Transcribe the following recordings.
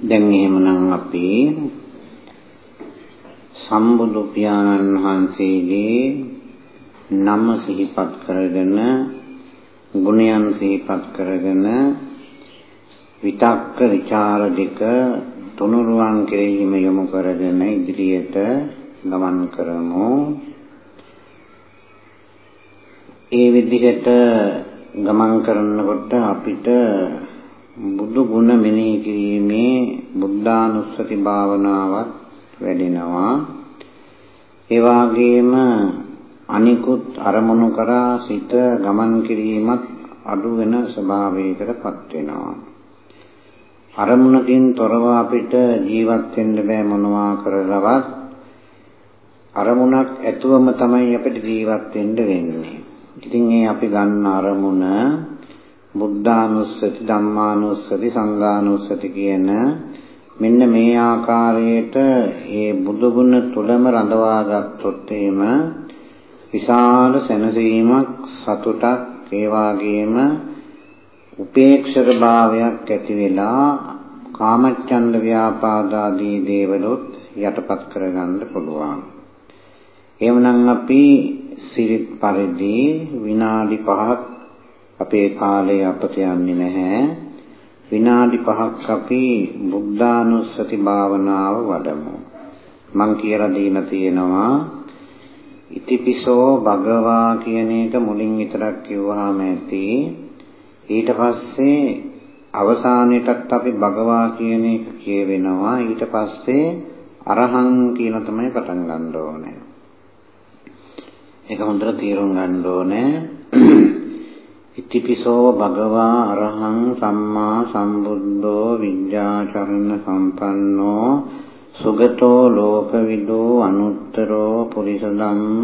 දැන් එහෙමනම් අපි සම්බුදු පියාණන් වහන්සේගේ නම සිහිපත් කරගෙන ගුණයන් සිහිපත් කරගෙන විතක්ක ਵਿਚාර දෙක තුනුරුවන් කෙරෙහිම යොමු කරගෙන ඉදිරියට ගමන් කරමු. ඒ විදිහට ගමන් කරනකොට අපිට බුදු ගුණ මෙනෙහි කිරීමේ බුද්ධානුස්සති භාවනාවත් වැඩෙනවා. ඒ වගේම අනිකුත් අරමුණු කරා සිත ගමන් කිරීමත් අඩු වෙන ස්වභාවයකටපත් වෙනවා. අරමුණකින් තොරව අපිට ජීවත් වෙන්න බෑ මොනවා කරලවත් අරමුණක් ඇතුවම තමයි අපිට ජීවත් වෙන්න වෙන්නේ. ඉතින් ඒ අපි ගන්න අරමුණ බුද්ධානුස්සති ධම්මානුස්සති සංඝානුස්සති කියන මෙන්න මේ ආකාරයට ඒ බුදුගුණ තුලම රඳවා ගත්තොත් එහෙම විශාල සැනසීමක් සතුටක් ඒ වාගේම උපේක්ෂක භාවයක් ඇති වෙලා කාමච්ඡන්ද ව්‍යාපාද ආදී දේවලුත් යටපත් කරගන්න පුළුවන්. එhmenan අපි සිරිත් පරිදි විනාඩි 5ක් අපේ කාලය අපත යන්නේ නැහැ. විනාඩි 5ක් අපි බුද්ධානුස්සති භාවනාව වඩමු. මං කියලා දීලා තියෙනවා ඉතිපිසෝ භගවා කියන එක මුලින් විතරක් කිව්වහම ඇති. ඊට පස්සේ අවසානයේටත් අපි භගවා කියන එක කියවෙනවා. ඊට පස්සේ අරහං කියන තමයි පටන් ගන්න ඕනේ. ඒක හොඳට තේරුම් ගන්න ඕනේ. ඉතිපිසෝ භගවා අරහං සම්මා සම්බුද්ධෝ විද්‍යාචරණ සම්පන්නෝ සුගතෝ ලෝකවිදෝ අනුත්තරෝ පුරිස ධම්ම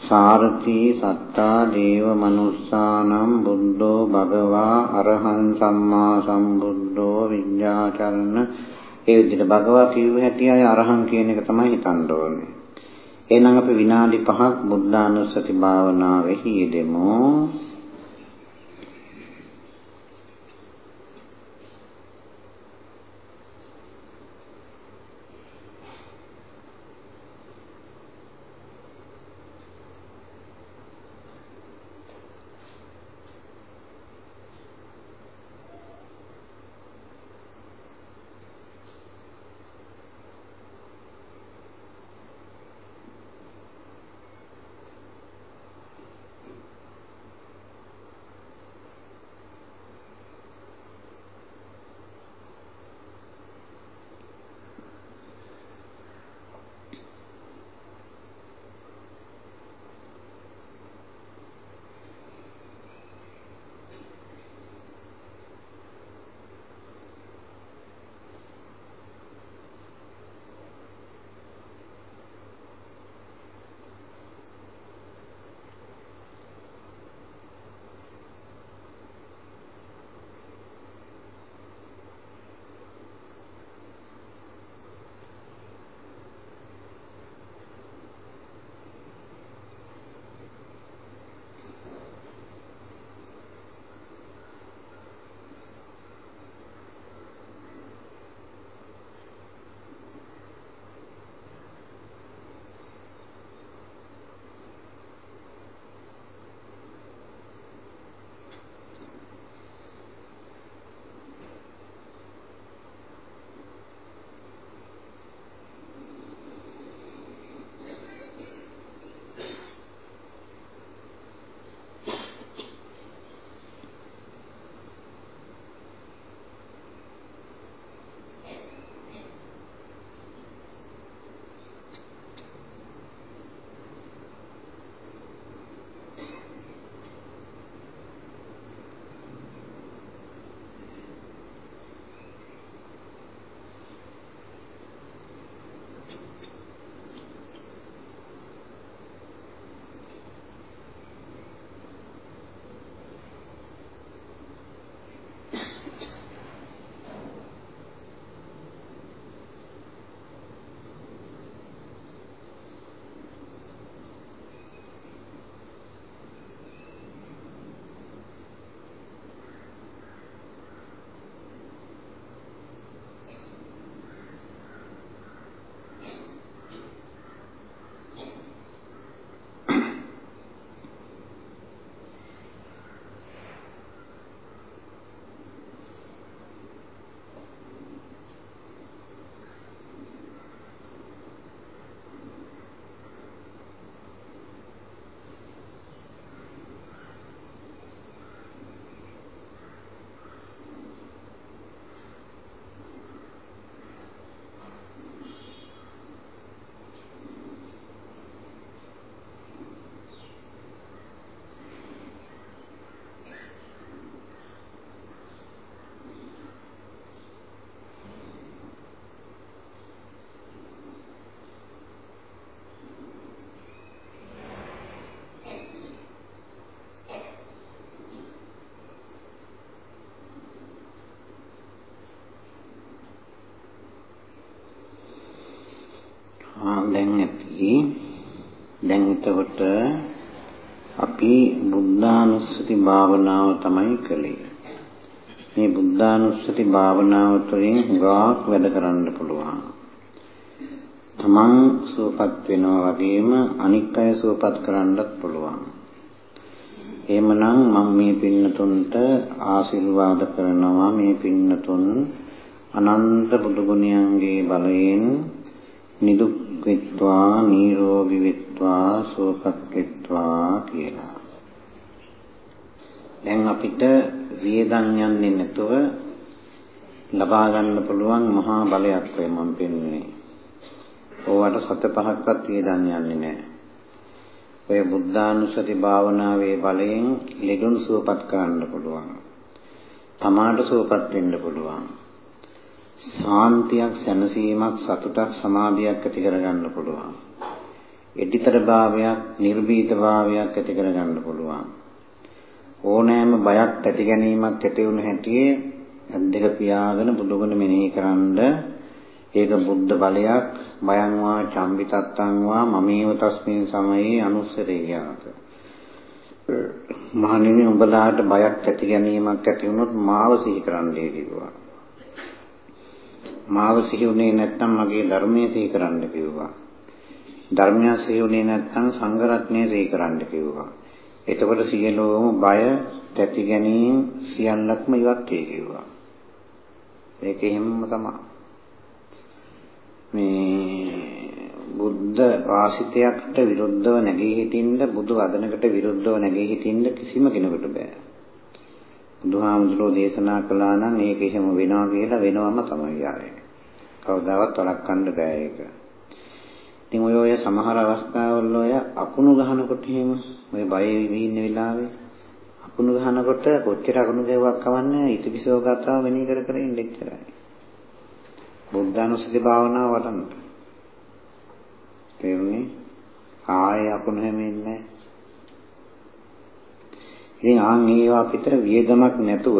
සාරති සත්තා දේව මනුස්සානම් බුද්ධෝ භගවා අරහං සම්මා සම්බුද්ධෝ විද්‍යාචරණ ඒ විදිහට භගවා කිව්ව හැටි අය අරහං කියන එක තමයි හිතන්න ඕනේ. එහෙනම් අපි විනාඩි 5ක් බුද්ධානුස්සති භාවනාවෙහි යෙදෙමු. භාවනාව තමයි කළේ. මේ බුද්ධානුස්සති භාවනාව තුළින් හුඟක් වැඩ කරන්න පුළුවන්. තමන් සුවපත් වෙනවා වගේම අනික් අය සුවපත් කරන්නත් පුළුවන්. එහෙමනම් මම මේ පින්නතුන්ට ආශිර්වාද කරනවා මේ පින්නතුන් අනන්ත බුදු ගුණයන්ගේ බලයෙන් නිදුක් වෙත්වා නිරෝගී වෙත්වා සුවපත් වෙත්වා කියලා. දැන් අපිට වියදම් යන්නේ නැතුව ලබා ගන්න පුළුවන් මහා බලයක් වෙයි මම පෙන්වන්නේ. ඕවට සත පහක්වත් වියදම් යන්නේ නැහැ. ඔය බුද්ධානුස්සති භාවනාවේ බලයෙන් ලෙඩුන් සුවපත් කරන්න පුළුවන්. තමාට සුවපත් වෙන්න පුළුවන්. ශාන්තියක් සැනසීමක් සතුටක් සමාධියක් ඇති කරගන්න පුළුවන්. එඩිතර භාවයක් නිර්භීත භාවයක් ඇති කරගන්න පුළුවන්. ඕනෑම බයක් ඇති ගැනීමක් ඇති වුණ හැටියේ අද්දක පියාගෙන බුදුගුණ මෙනෙහි කරන්ඩ ඒක බුද්ධ බලයක් බයං වා චම්බිතත්තං වා මමේව තස්මින් සමයේ අනුස්සරේ යාත. මහණෙනි උඹලාට බයක් ඇති ගැනීමක් ඇති වුණොත් මාව සිහි කරන්නයි කිව්වා. මාව සිහිුනේ නැත්නම් මගේ ධර්මයේ සිහි කරන්න කිව්වා. ධර්මය සිහිුනේ නැත්නම් සංඝ රත්නය සිහි කරන්න කිව්වා. එතකොට සියලුම බය, තැති ගැනීම සියල්ලක්ම ඉවත් වේ කිව්වා. ඒක එහෙමම තමයි. මේ බුද්ධ වාසිතයකට විරුද්ධව නැගී හිටින්න බුදු වදනකට විරුද්ධව නැගී හිටින්න කිසිම කෙනෙකුට බෑ. බුදුහාමුදුරෝ දේශනා කළා නම් ඒක එහෙම වෙනවා කියලා වෙනවම තමයි ආයේ. කවදාවත් වළක්වන්න බෑ ඒක. ඉතින් ඔය ඔය සමහර අවස්ථාවල ඔය අකුණු ගහනකොට එහෙම ඔය බය වී ඉන්න වෙලාවේ අකුණු ගහනකොට කොච්චර අකුණු ගැව්වක් කවන්නේ ඉතිපිසෝ ගතාව මෙනෙහි කර කර ඉන්න එච්චරයි. බුද්ධානුස්සති භාවනාව වඩන්න. තේරුණේ? ආයේ අකුණු හැමෙන්නේ නැහැ. ඉතින් ආන් ඒවා අපිට වියදමක් නැතුව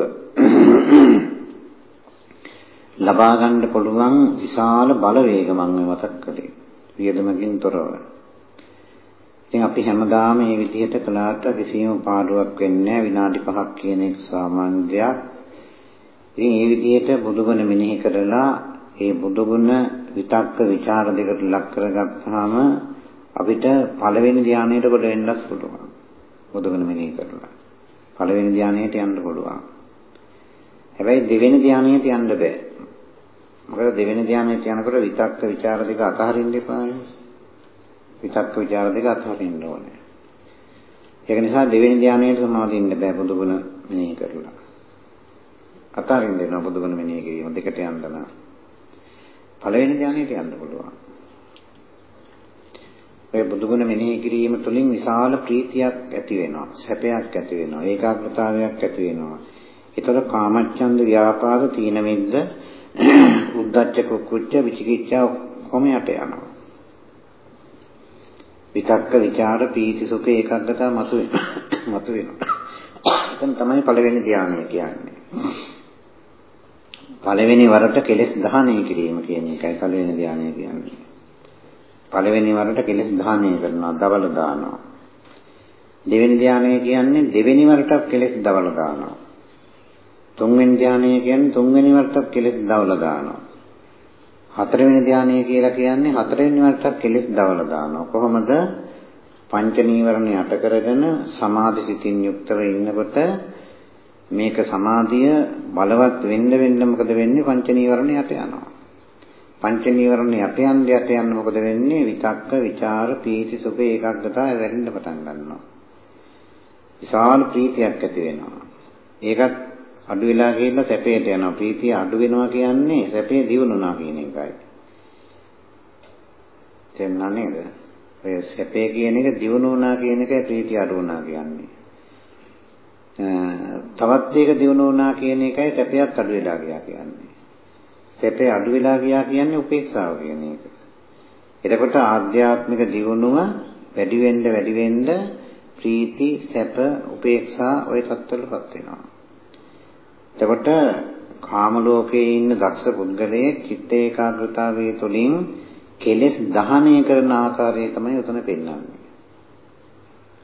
ලබා ගන්න පුළුවන් විශාල බලවේග මම මතක් කළේ. වියදමකින් තොරව. ඉතින් අපි හැමදාම මේ විදිහට කළාට කිසිම පාඩුවක් වෙන්නේ විනාඩි 5ක් කියන එක සාමාන්‍ය දෙයක්. ඉතින් මේ විදිහට බුදුගුණ මෙනෙහි කරලා ඒ බුදුගුණ විතක්ක ਵਿਚාර දෙකට ලක් කරගත්තාම අපිට පළවෙනි ධානයට කොට වෙන්නත් පුළුවන්. බුදුගුණ මෙනෙහි කරලා. පළවෙනි ධානයට යන්න පුළුවන්. හැබැයි දෙවෙනි ධානයට යන්න බෑ. මොකද දෙවෙනි ධානයට යනකොට විතක්ක ਵਿਚාර දෙක අතහරින්න එපානේ. විතක්ක ਵਿਚාර දෙක අතහරින්න ඕනේ. ඒක නිසා දෙවෙනි ධානයට සමාදින්න බෑ බුදුගුණ මෙනෙහි කරලා. අතහරින්න දෙනවා බුදුගුණ මෙනෙහි කිරීම දෙකට යන්න නම්. පළවෙනි ධානයට යන්න පුළුවන්. ඔය බුදුගුණ මෙනෙහි කිරීම තුළින් විශාල ප්‍රීතියක් ඇති වෙනවා. සැපයක් ඇති වෙනවා. ඒකාග්‍රතාවයක් ඇති වෙනවා. ඒතර කාමච්ඡන්ද ව්‍යාපාද තීන මිද්ද උද්දච්ච කුක්කුච්ච විචිකිච්ඡා කොම යට යනවා. විතක්ක ਵਿਚාර පීති සුඛ ඒකාග්‍රතාව මතු මතු වෙනවා. එතන තමයි පළවෙනි ධානය කියන්නේ. පළවෙනි වරට කෙලෙස් දහනය කිරීම කියන එකයි පළවෙනි ධානය කියන්නේ. පළවෙනි වරට කෙලෙස් දහනය කරනවා, දවල දානවා. දෙවෙනි ධානය කියන්නේ දෙවෙනි වරට කෙලෙස් දවල දානවා. තුන්වෙනි ධානය කියන්නේ තුන්වෙනි වරට කෙලෙස් දවල දානවා. හතරවෙනි ධානය කියලා කියන්නේ හතරවෙනි වරට කෙලෙස් දවල දානවා. කොහොමද? පංච නීවරණ යට කරගෙන සමාධි සිතින් යුක්තව ඉන්නකොට මේක සමාධිය බලවත් වෙන්න වෙන්න මොකද වෙන්නේ පංච නීවරණ යට යනවා. පංච නීවරණ යට යන්න යට යන්න මොකද වෙන්නේ? විතක්ක, ਵਿਚාර, පීති, සුඛ, ඒකාග්‍රතාවය වැඩෙන්න පටන් ගන්නවා. විශාල ප්‍රීතියක් ඇති වෙනවා. ඒකත් අඩු වෙලා ගිහිල්ලා සැපයට යනවා. ප්‍රීතිය අඩු වෙනවා කියන්නේ සැපේ දියුණුනා කියන එකයි. තේරුණා නේද? ඔය සැපේ කියන එක දියුණුනා කියන එකයි ප්‍රීතිය අඩු වුණා කියන්නේ. තවත් එක දියුණුනා කියන එකයි සැපයක් අඩු වෙලා ගියා කියන්නේ. සැපේ අඩු වෙලා ගියා කියන්නේ උපේක්ෂාව කියන එක. එතකොට ආධ්‍යාත්මික දියුණුව වැඩි වෙන්න වැඩි වෙන්න ප්‍රීති සැප උපේක්ෂා ওই තත්ත්වවලපත් වෙනවා. එතකොට කාම ලෝකයේ ඉන්න දක්ෂ පුද්ගලයේ චිත්ත ඒකාග්‍රතාවයේ තුලින් කෙලෙස් දහනය කරන ආකාරය තමයි උතන පෙන්වන්නේ.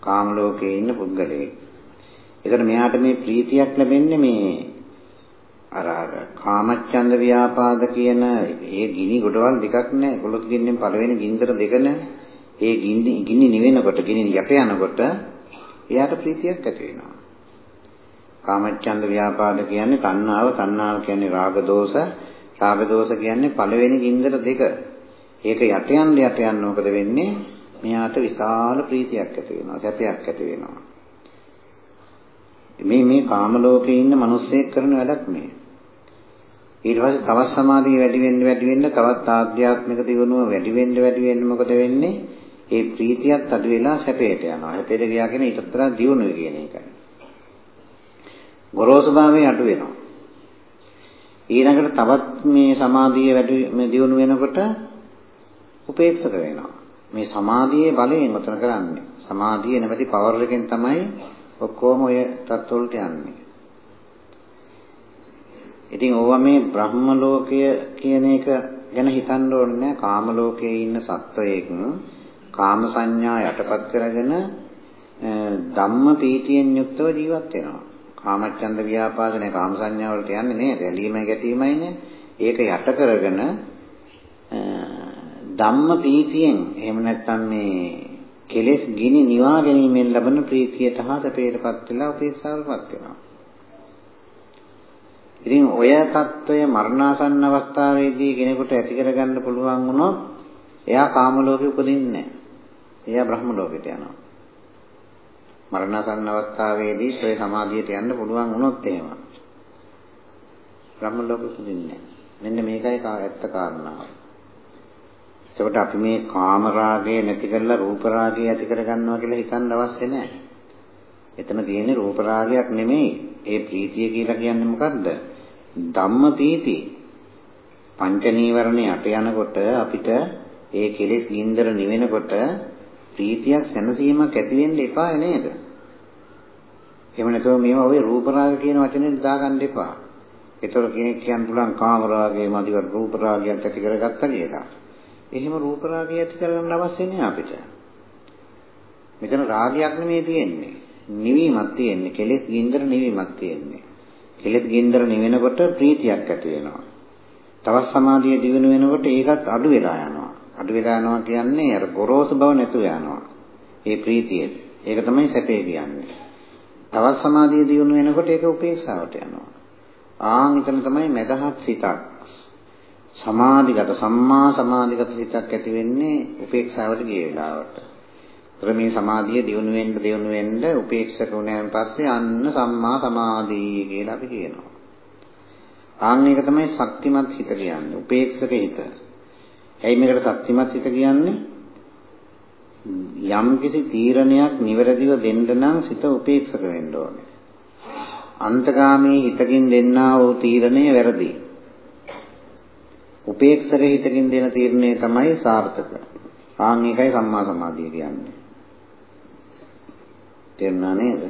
කාම ලෝකයේ ඉන්න පුද්ගලයෙක්. ඒතර මෙයාට මේ ප්‍රීතියක් ලැබෙන්නේ මේ අර අර කාමච්ඡන්ද ව්‍යාපාද කියන ඒ ගිනි ගොඩවල් දෙකක් නෑ. ඒගොල්ලෝ කියන්නේ පළවෙනි ගින්දර දෙක නෑ. ඒ ගිනි ගිනි නිවෙනකොට ගිනි යට යනකොට එයාට ප්‍රීතියක් ඇති වෙනවා. කාමච්ඡන්ද ව්‍යාපාද කියන්නේ තණ්හාව, තණ්හාව කියන්නේ රාග දෝෂ, රාග දෝෂ කියන්නේ පළවෙනි ගින්දර දෙක. ඒක යට යන්න යට යන්න මොකද වෙන්නේ? මෙයාට විශාල ප්‍රීතියක් ඇති වෙනවා, සැපයක් ඇති වෙනවා. මේ මේ කාම ලෝකේ ඉන්න මිනිස්සෙක් කරන වැඩක් මේ. ඊට පස්සේ තවත් සමාධිය වැඩි වෙන්න වැඩි වෙන්න තවත් ආධ්‍යාත්මික දියුණුව වැඩි වෙන්න වැඩි වෙන්න මොකද වෙන්නේ? ඒ ප්‍රීතියත් අඩු වෙලා සැපයට යනවා. සැපයට ගියා කියන ඊටත් වඩා දියුණුව කියන එකයි. ගොරෝසු භාවය අඩු වෙනවා. ඊළඟට තවත් මේ සමාධිය වැඩි මේ දියුණු වෙනකොට උපේක්ෂක වෙනවා. මේ සමාධියේ බලයෙන් උතන කරන්නේ. සමාධිය නැමැති පවර් එකෙන් තමයි ඔක්කොම ඔය තත්ත්වවලට යන්නේ. ඉතින් ඕවා මේ බ්‍රහ්ම ලෝකය කියන එක ගැන හිතන්න ඕනේ නෑ. කාම ලෝකයේ ඉන්න සත්වයෙක් කාම සංඥා යටපත් කරගෙන ධම්ම පීතියෙන් යුක්තව ජීවත් වෙනවා. කාමච්ඡන්ද ව්‍යාපාදනේ කාම සංඥා වලට යන්නේ නේද? ඇලීමයි ගැටීමයිනේ. ඒක යට කරගෙන ධම්ම ප්‍රීතියෙන් එහෙම නැත්නම් මේ කෙලෙස් ගිනි නිවා ගැනීමෙන් ලබන ප්‍රීතියට හා තපේටපත් වෙලා උපේක්ෂාවටපත් වෙනවා. ඉතින් ඔය தত্ত্বය මරණාසන්න අවස්ථාවේදී කෙනෙකුට ඇති කරගන්න පුළුවන් වුණොත් එයා කාම ලෝකෙ උපදින්නේ නැහැ. එයා බ්‍රහ්ම ලෝකෙට යනවා. මරණාසන්න අවස්ථාවේදී ඔය සමාධියට යන්න පුළුවන් වුණොත් එහෙම. බ්‍රහ්ම ලෝකෙ උපදින්නේ නැහැ. මෙන්න මේකයි ඇත්ත කාරණාව. එතකොට අපි මේ කාම රාගය නැති කරලා රූප රාගය ඇති කරගන්නවා කියලා හිතන්න අවශ්‍ය නැහැ. එතන තියෙන්නේ රූප රාගයක් නෙමෙයි. ඒ ප්‍රීතිය කියලා කියන්නේ මොකද්ද? ධම්ම ප්‍රීති. පංච නීවරණ යට යනකොට අපිට ඒ කෙලෙස් ගින්දර නිවෙනකොට ප්‍රීතියක් සැනසීමක් ඇති වෙන්න එපා නේද? එහෙම නැතුව මේවා ඔය රූප රාග කියන වචනේ දාගන්න එපා. ඒතර කෙනෙක් කියන්න පුළුවන් කාම රාගය මදිවට රූප රාගයක් ඇති කරගත්තා කියලා. එහෙම රූප රාගය ඇති කරගන්න අවශ්‍ය නැහැ අපිට. මෙතන රාගයක් නෙමෙයි තියෙන්නේ. නිවීමක් තියෙන්නේ. කෙලෙස් ගින්දර නිවීමක් තියෙන්නේ. කෙලෙස් ගින්දර නිවෙනකොට ප්‍රීතියක් ඇති වෙනවා. තවත් සමාධිය දිවෙන වෙනකොට ඒකත් අඩු වෙලා යනවා. අඩු වෙලා යනවා කියන්නේ අර ගොරෝසු බව නැතුව යනවා. ඒ ප්‍රීතිය. ඒක තමයි සැපේ කියන්නේ. තවත් සමාධිය දියුණු වෙනකොට ඒක උපේක්ෂාවට යනවා. ආන් එතන තමයි මදහත් සිතක්. සමාධිගත සම්මා සමාධිගත සිතක් ඇති වෙන්නේ උපේක්ෂාවට ගිය වෙලාවට. ඒතර මේ සමාධිය දියුණු වෙන්න දියුණු වෙන්න උපේක්ෂක වුණාන් පස්සේ අන්න සම්මා සමාධිය කියලා අපි කියනවා. ආන් එක තමයි ශක්තිමත් හිත කියන්නේ. උපේක්ෂක හිත. ඇයි මේකට ශක්තිමත් හිත කියන්නේ? යම්කිසි තීරණයක් නිවැරදිව දෙන්න නම් සිත උපේක්ෂක වෙන්න ඕනේ. අන්තගාමී හිතකින් දෙන්නා වූ තීරණය වැරදි. උපේක්ෂක හිතකින් දෙන තීරණය තමයි සාර්ථක. ආන් ඒකයි සම්මා සමාධිය කියන්නේ. තේරුණා නේද?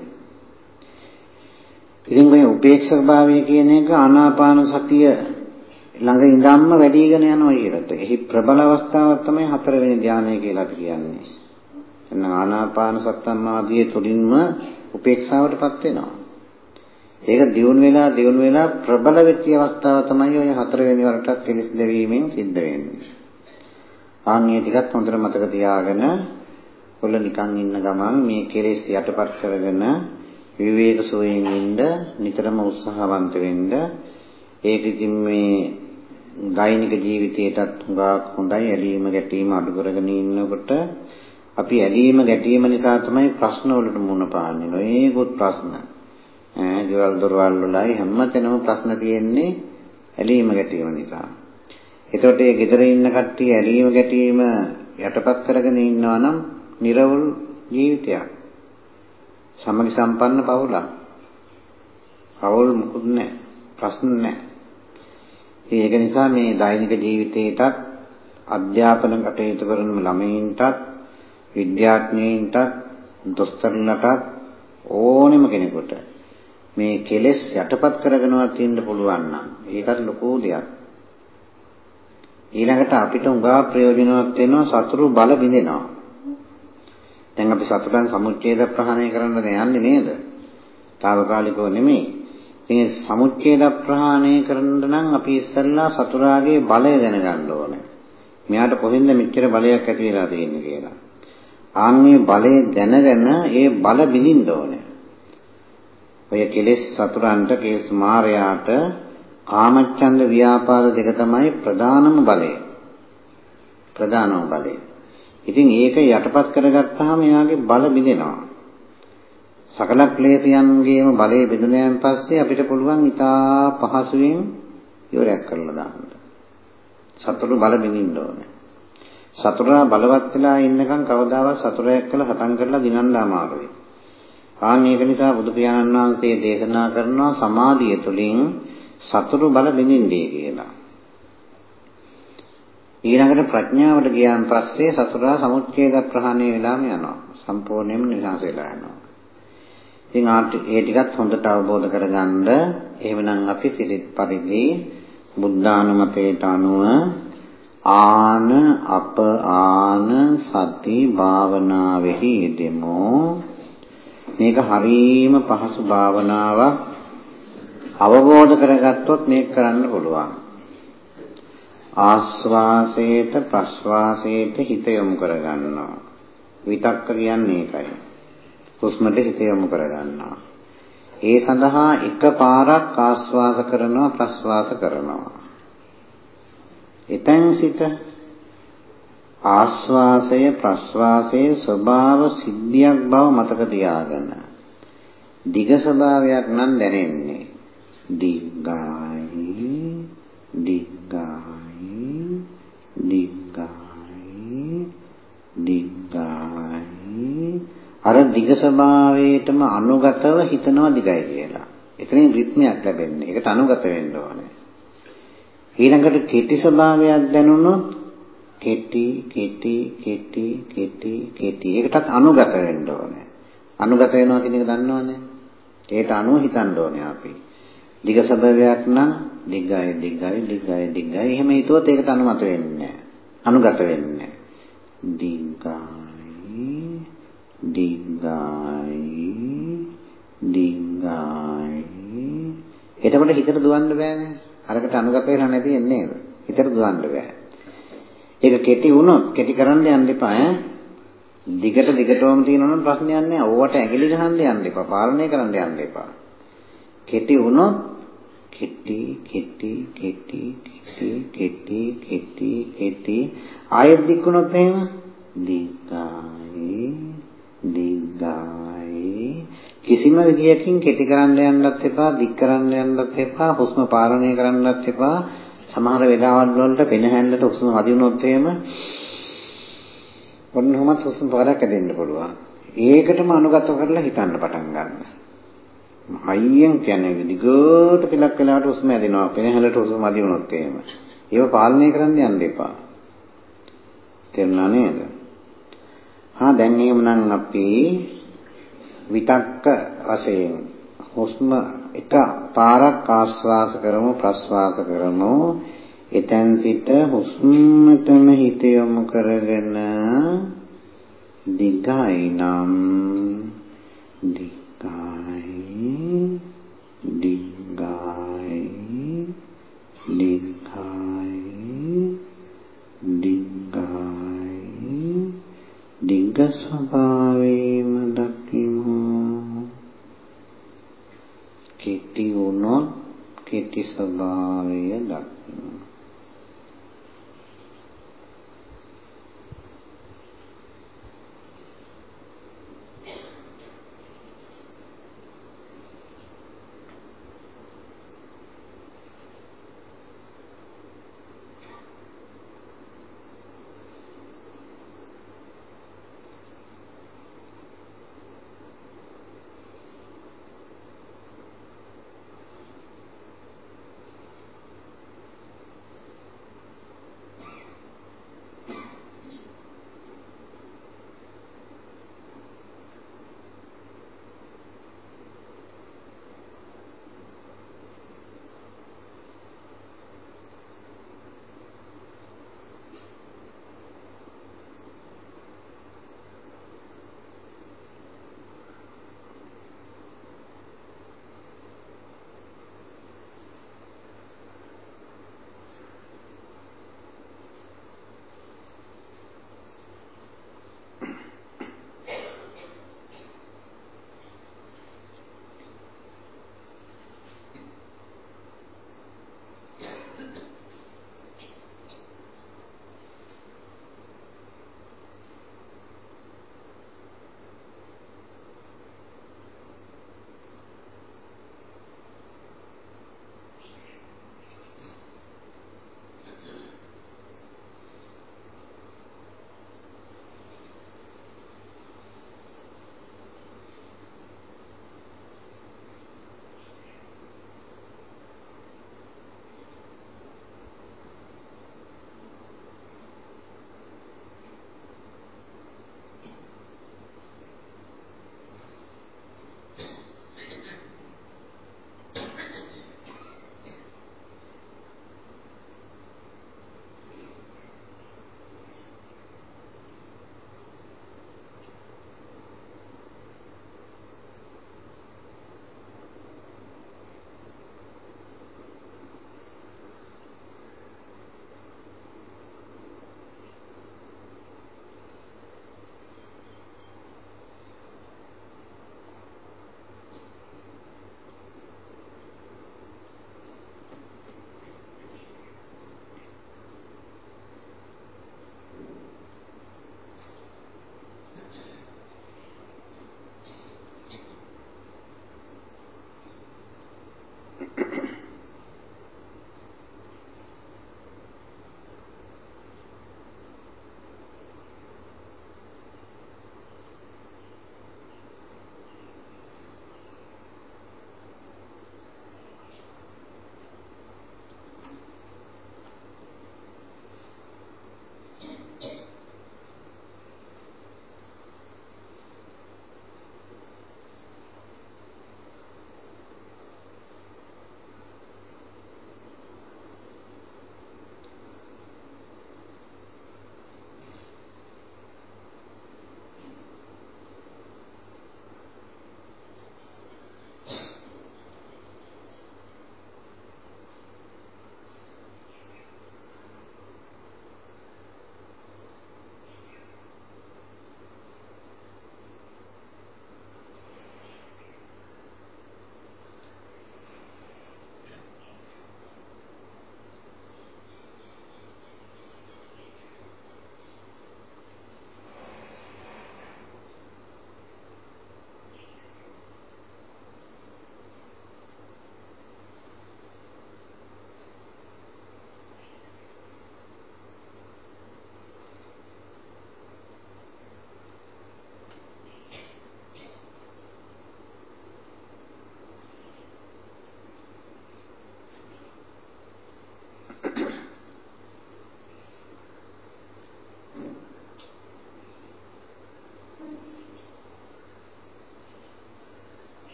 ඉතින් මේ උපේක්ෂක භාවය කියන එක ආනාපාන සතිය ළඟ ඉඳන්ම වැඩිගෙන යනවා ඊට. එහි ප්‍රබල අවස්ථාවක් තමයි හතරවෙනි ධානය කියලා අපි කියන්නේ. එන්න ආනාපාන සත්තම්මාදියේ තුලින්ම උපේක්ෂාවටපත් වෙනවා. ඒක දියුණු වෙලා දියුණු වෙලා ප්‍රබල වෙච්ච අවස්ථාව තමයි ඔය හතරවෙනි වරටත් කෙලිස් දෙවීමෙන් සිද්ධ වෙන්නේ. ආන්ගේ ටිකත් හොඳට මතක තියාගෙන ඔල නිකන් ඉන්න ගමන් මේ කෙලෙස් යටපත් කරගෙන විවේක සෝයෙන් ඉන්න නිතරම උත්සාහවන්ත වෙන්න ඒක ඉතින් මේ දෛනික ජීවිතයටත් හුඟක් හොඳයි ඇලීම ගැටීම අඩු කරගෙන ඉන්නකොට අපි ඇලීම ගැටීම නිසා තමයි ප්‍රශ්න වලට මුහුණ පාන්නේ. නොයේකුත් ප්‍රශ්න. ඈ ගෙවල් දොරවල් වලයි හැමතැනම ප්‍රශ්න තියෙන්නේ ඇලීම ගැටීම නිසා. එතකොට ඒ ගෙදර ඉන්න කට්ටිය ඇලීම ගැටීම යටපත් කරගෙන ඉන්නවා නම් නිර්වෘල් ජීවිතයක්. සමගි සම්පන්න පවුලක්. පවුල් මුකුත් නැහැ. ප්‍රශ්න නැහැ. ඒක නිසා මේ දෛනික ජීවිතේටත් අධ්‍යාපන කටයුතු කරන ළමයින්ටත් විද්‍යාඥයින්ටත් දොස්තරලටත් ඕනෙම කෙනෙකුට මේ කෙලෙස් යටපත් කරගෙනවත් ඉන්න පුළුවන් නම් ඒකත් ලොකු දෙයක්. ඊළඟට අපිට උගා ප්‍රයෝජනවත් වෙනවා සතුරු බල බිඳෙනවා. දැන් අපි සතුටන් සමුච්ඡේද ප්‍රහාණය කරන්න යන්නේ නේද? తాවකාලිකව නෙමෙයි. ඉතින් සමුච්ඡේද ප්‍රහාණය කරන්න නම් අපි ඉස්සෙල්ලා සතුරාගේ බලය දැනගන්න ඕනේ. මෙයාට කොහෙන්ද මෙච්චර බලයක් ඇති වෙලා තියෙන්නේ කියලා. ආන්නේ බලය දැනගෙන ඒ බල බිඳින්න ඕනේ. ඔය කෙලෙස් සතුරන්ට කෙලෙස් මාරයාට කාමච්ඡන්ද ව්‍යාපාර දෙක තමයි ප්‍රධානම බලය. ප්‍රධානම බලය. ඉතින් ඒක යටපත් කරගත්තාම එයාගේ බල බිඳෙනවා. සකල ක්ලේශයන්ගේම බලය බෙදුනයන් පස්සේ අපිට පුළුවන් ඉතා පහසුවෙන් ඉවරයක් කරලා දාන්න. සතුරු බල බිඳින්න ඕනේ. සතුරා බලවත් වෙලා ඉන්නකම් කවදාවත් සතුරයක් කළ හටන් කරලා දිනන්න අමාරුයි. ආ මේක නිසා බුදු පියාණන් වහන්සේ දේශනා කරනවා සමාධිය තුළින් සතුරු බල බිඳින්නේ කියලා. ඊළඟට ප්‍රඥාවට ගියාන් පස්සේ සතුරා සමුච්ඡේද ප්‍රහාණය වෙලාම යනවා. සම්පූර්ණයෙන්ම නිසංස වෙලා යනවා. ඉතින් ඒ ටිකත් හොඳට අවබෝධ කරගන්න එහෙමනම් අපි සිරිත් පරිදි බුද්ධානුමතයට අනුව ආන අප ආන සති භාවනාවෙහි යෙදෙමු. මේක හරීම පහසු භාවනාවක්. අවබෝධ කරගත්තොත් මේක කරන්න පුළුවන්. ආස්වාසයට ප්‍රස්වාසයට හිත යොමු කරගන්නවා. විතක්ක කියන්නේ ඒකයි. හුස්මට හිත යොමු කරගන්නවා. ඒ සඳහා එකපාරක් ආස්වාස කරනවා ප්‍රස්වාස කරනවා. එතෙන් සිට ආස්වාසය ප්‍රස්වාසයේ ස්වභාව සිද්ධියක් බව මතක තියාගන්න. දිග ස්වභාවයක් නම් දැනෙන්නේ. දිග්ගායි දිග්ගායි දිග්ගායි දිග්ගායි අර දිග ස්වභාවයටම අනුගතව හිතනවා දිගයි කියලා. එතනින් රිද්මයක් ලැබෙන්නේ. ඒකට අනුගත වෙන්න ඕනේ. ඊළඟට කෙටි ස්වභාවයක් දැනුනොත් කෙටි කෙටි කෙටි කෙටි කෙටි ඒකටත් අනුගත වෙන්න ඕනේ. අනුගත වෙනවා කියන එක දන්නවනේ. ඒකට අනුව හිතන්න ඕනේ අපි. දිග ස්වභාවයක් නම් දිගයි දිගයි දිගයි දිගයි එහෙම හිතුවොත් ඒකට අනුමත වෙන්නේ නැහැ. අනුගත වෙන්නේ දිගයි දිගයි දිගයි එතකොට හිතට දුවන්න බෑනේ. අරකට අනුගත වෙලා නැති එන්නේ නේද? හිතට දුවන්න බෑ. ඒක කෙටි වුණොත් කෙටි කරන්න යන්න එපා ඈ. දිගට දිගටම තියෙනවනම් ප්‍රශ්නයක් නෑ. ඕවට ඇඟිලි ගහන්න යන්න එපා. පාලනය කරන්න යන්න එපා. කෙටි වුණොත් කෙටි කෙටි කෙටි කෙටි කෙටි කෙටි කෙටි ආයෙත් දික් වුණොත් එහෙම දිගයි දිගයි කිසිම විදියකින් කෙටි කරන්න යන්නත් එපා, දික් කරන්න යන්නත් එපා, හුස්ම පාලනය කරන්නත් එපා. සමහර වෙලාවල් වලට පෙනහැල්ලට හුස්ම වැඩි වුණොත් එහෙම ඔන්නෝමත් හුස්ම පාරක් ඇදෙන්න පුළුවන්. ඒකටම අනුගත කරලා හිතන්න පටන් ගන්න. හයියෙන් කියන්නේ දිගට පිලක් වෙලාවට හුස්ම ඇදෙනවා. පෙනහැල්ලට හුස්ම වැඩි වුණොත් එහෙම. ඒව පාලනය කරන්න යන්න එපා. තේරුණා නේද? හා දැන් එහෙමනම් අපි විතක්ක වශයෙන් හුස්ම එක පාරක් ආශ්වාස කරමු ප්‍රශ්වාස කරමු. එතෙන් සිට හුස්මටම හිත යොමු කරගෙන දිගයි නම් දිගයි දිගයි දිගයි දිගයි. දිග ස්වභාවයෙන්ම කෙටි වුණොත් කෙටි ස්වභාවය දක්වනවා.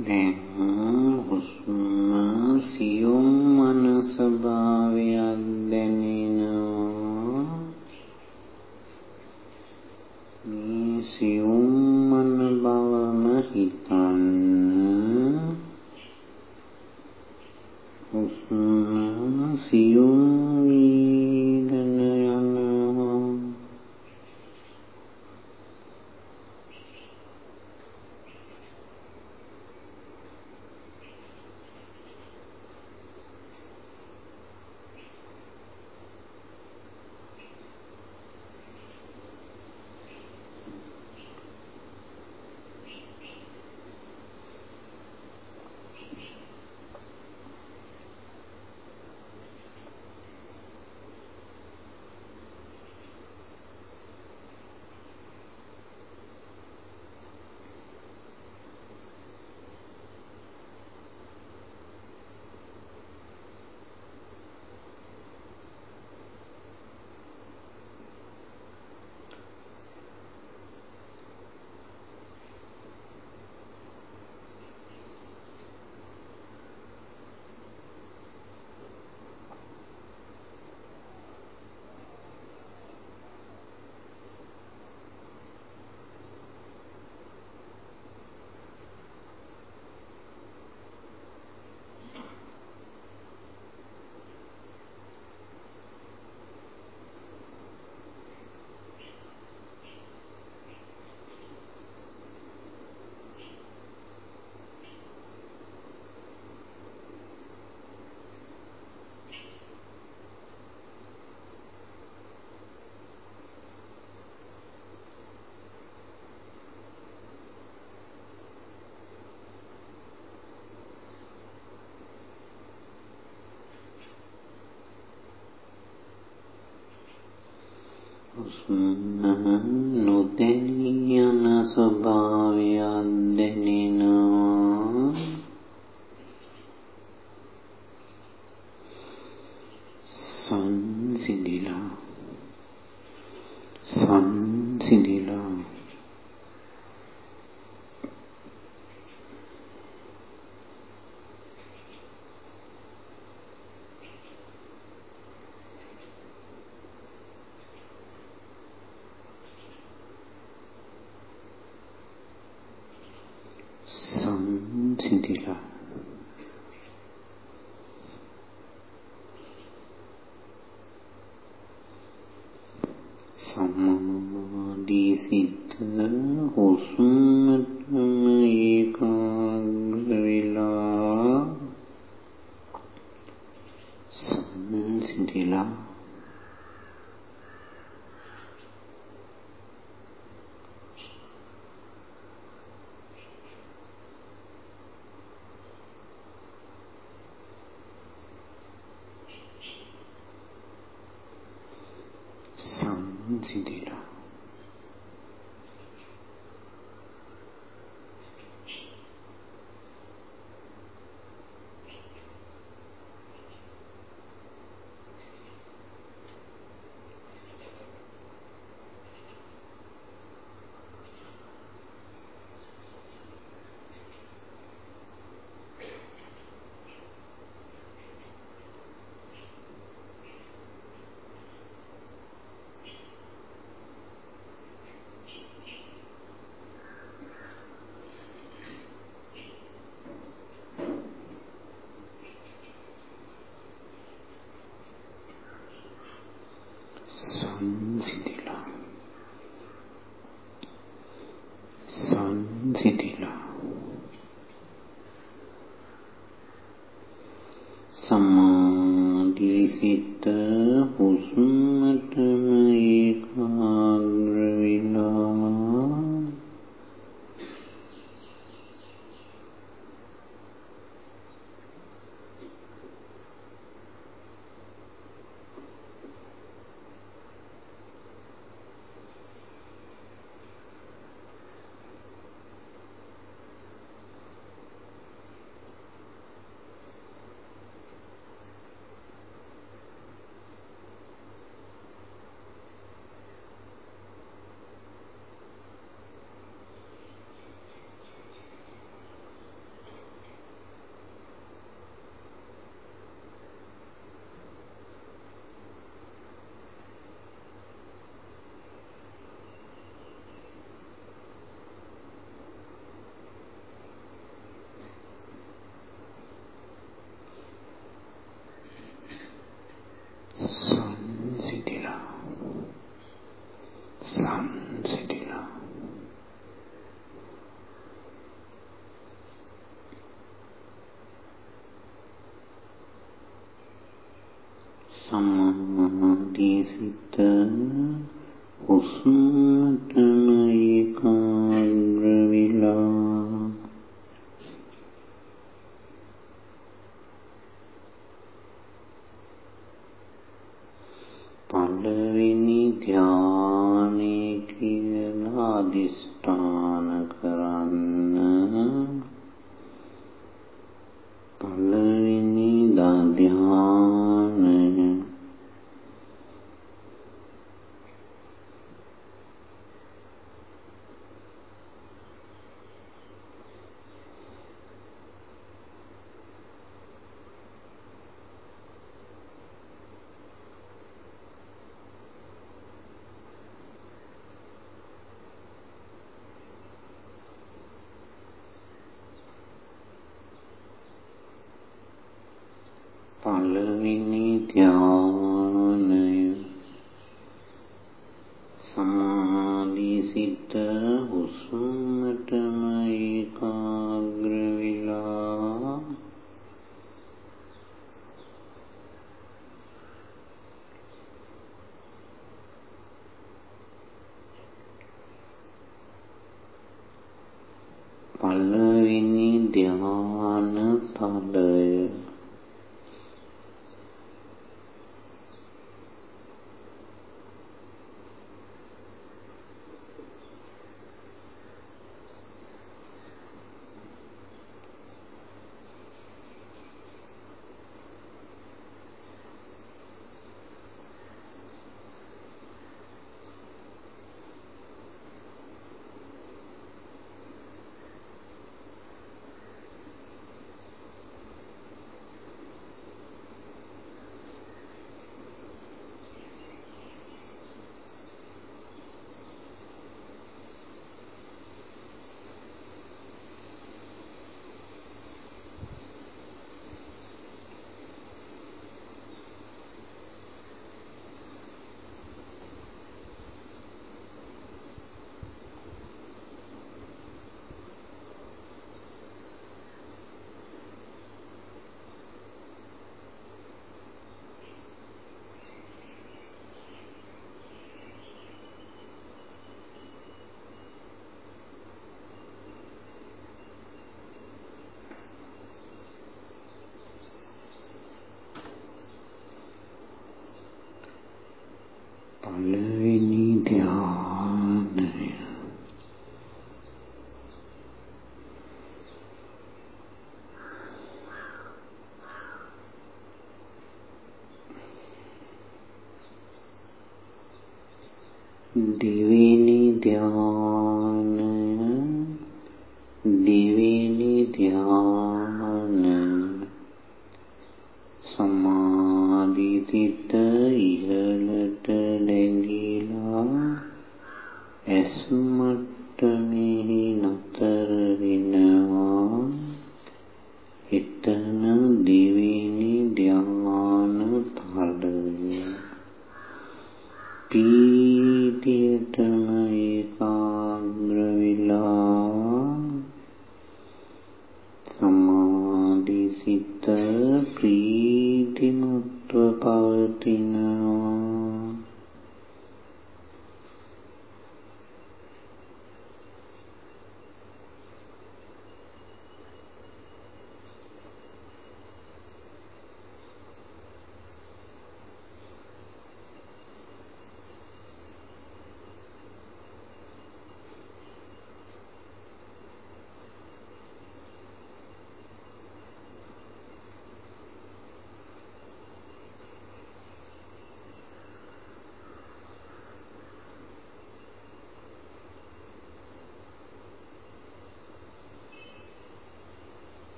නොදැනී යන ස්වභාවයක් දැනෙනවා සංසිඳිලා සංසිඳිලා.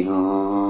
الْكَافِرُونَ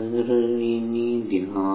Hilang.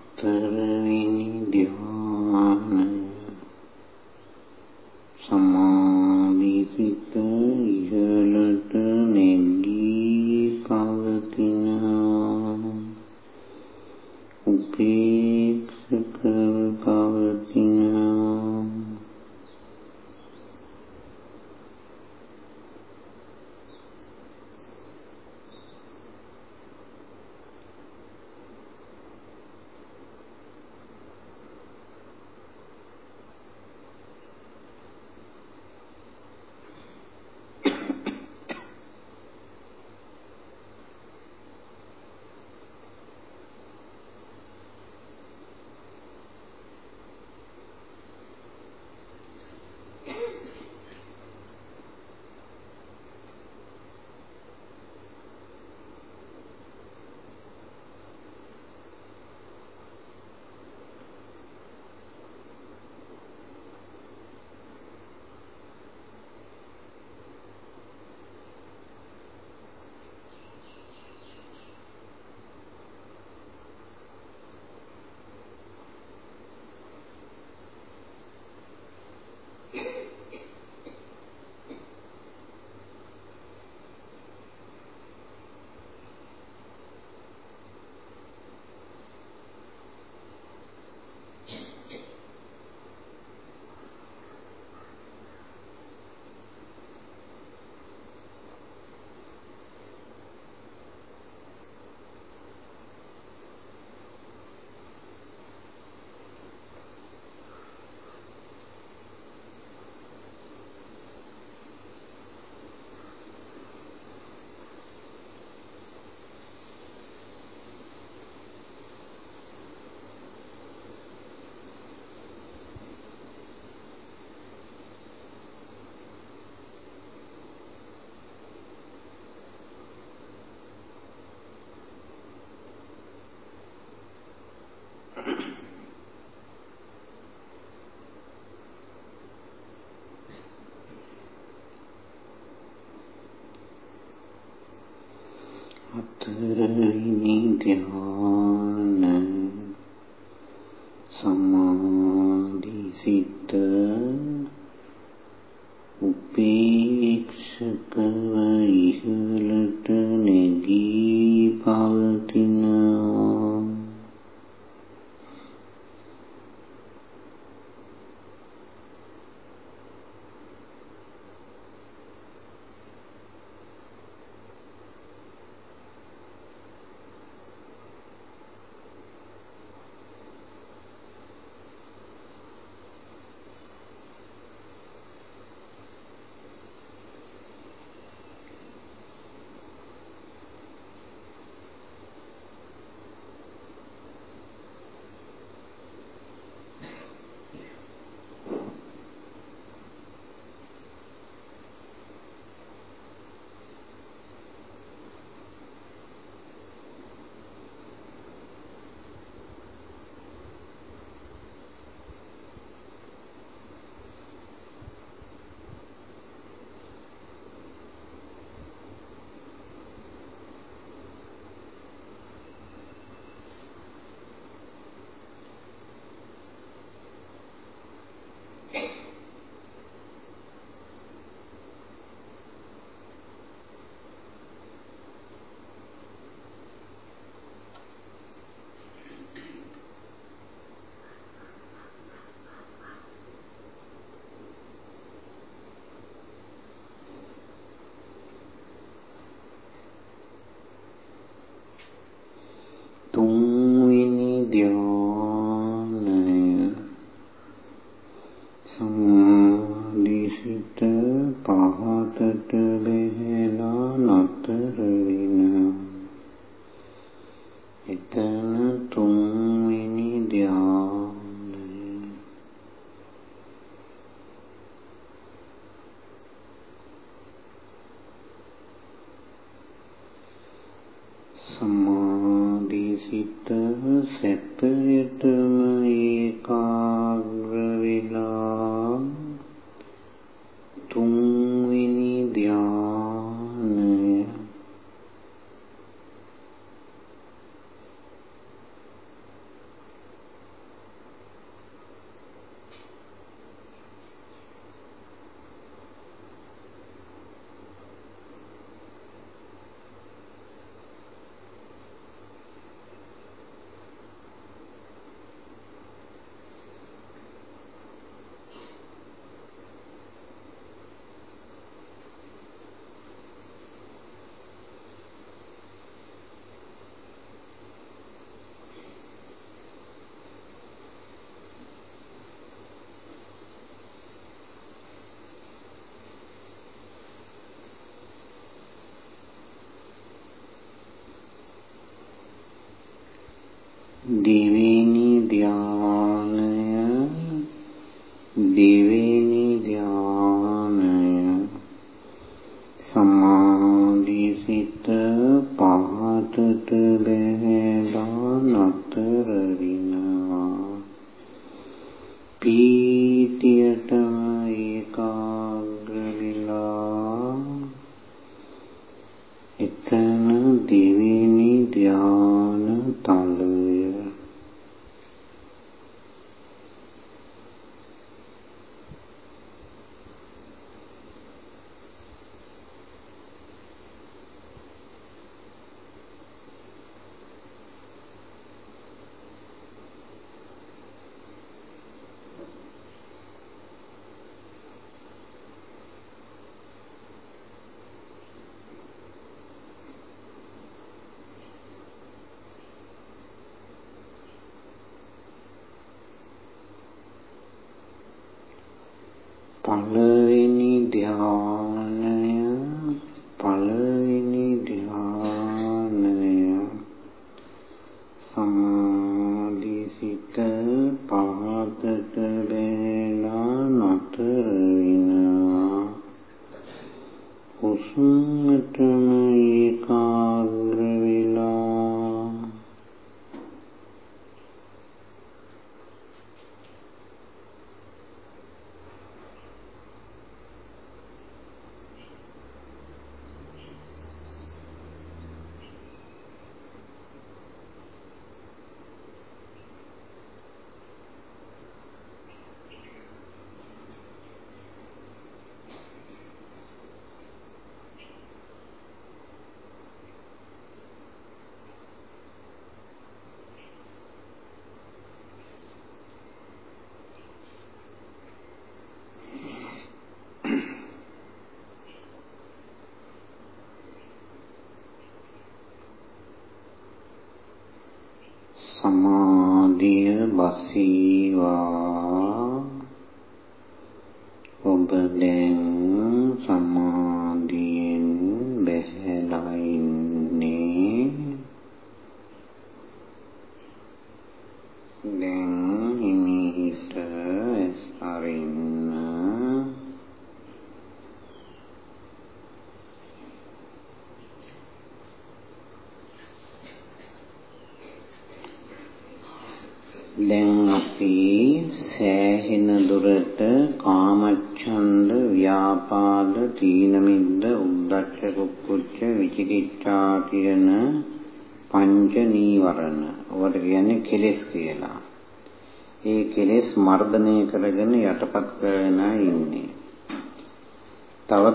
අත්තර විනිදෝ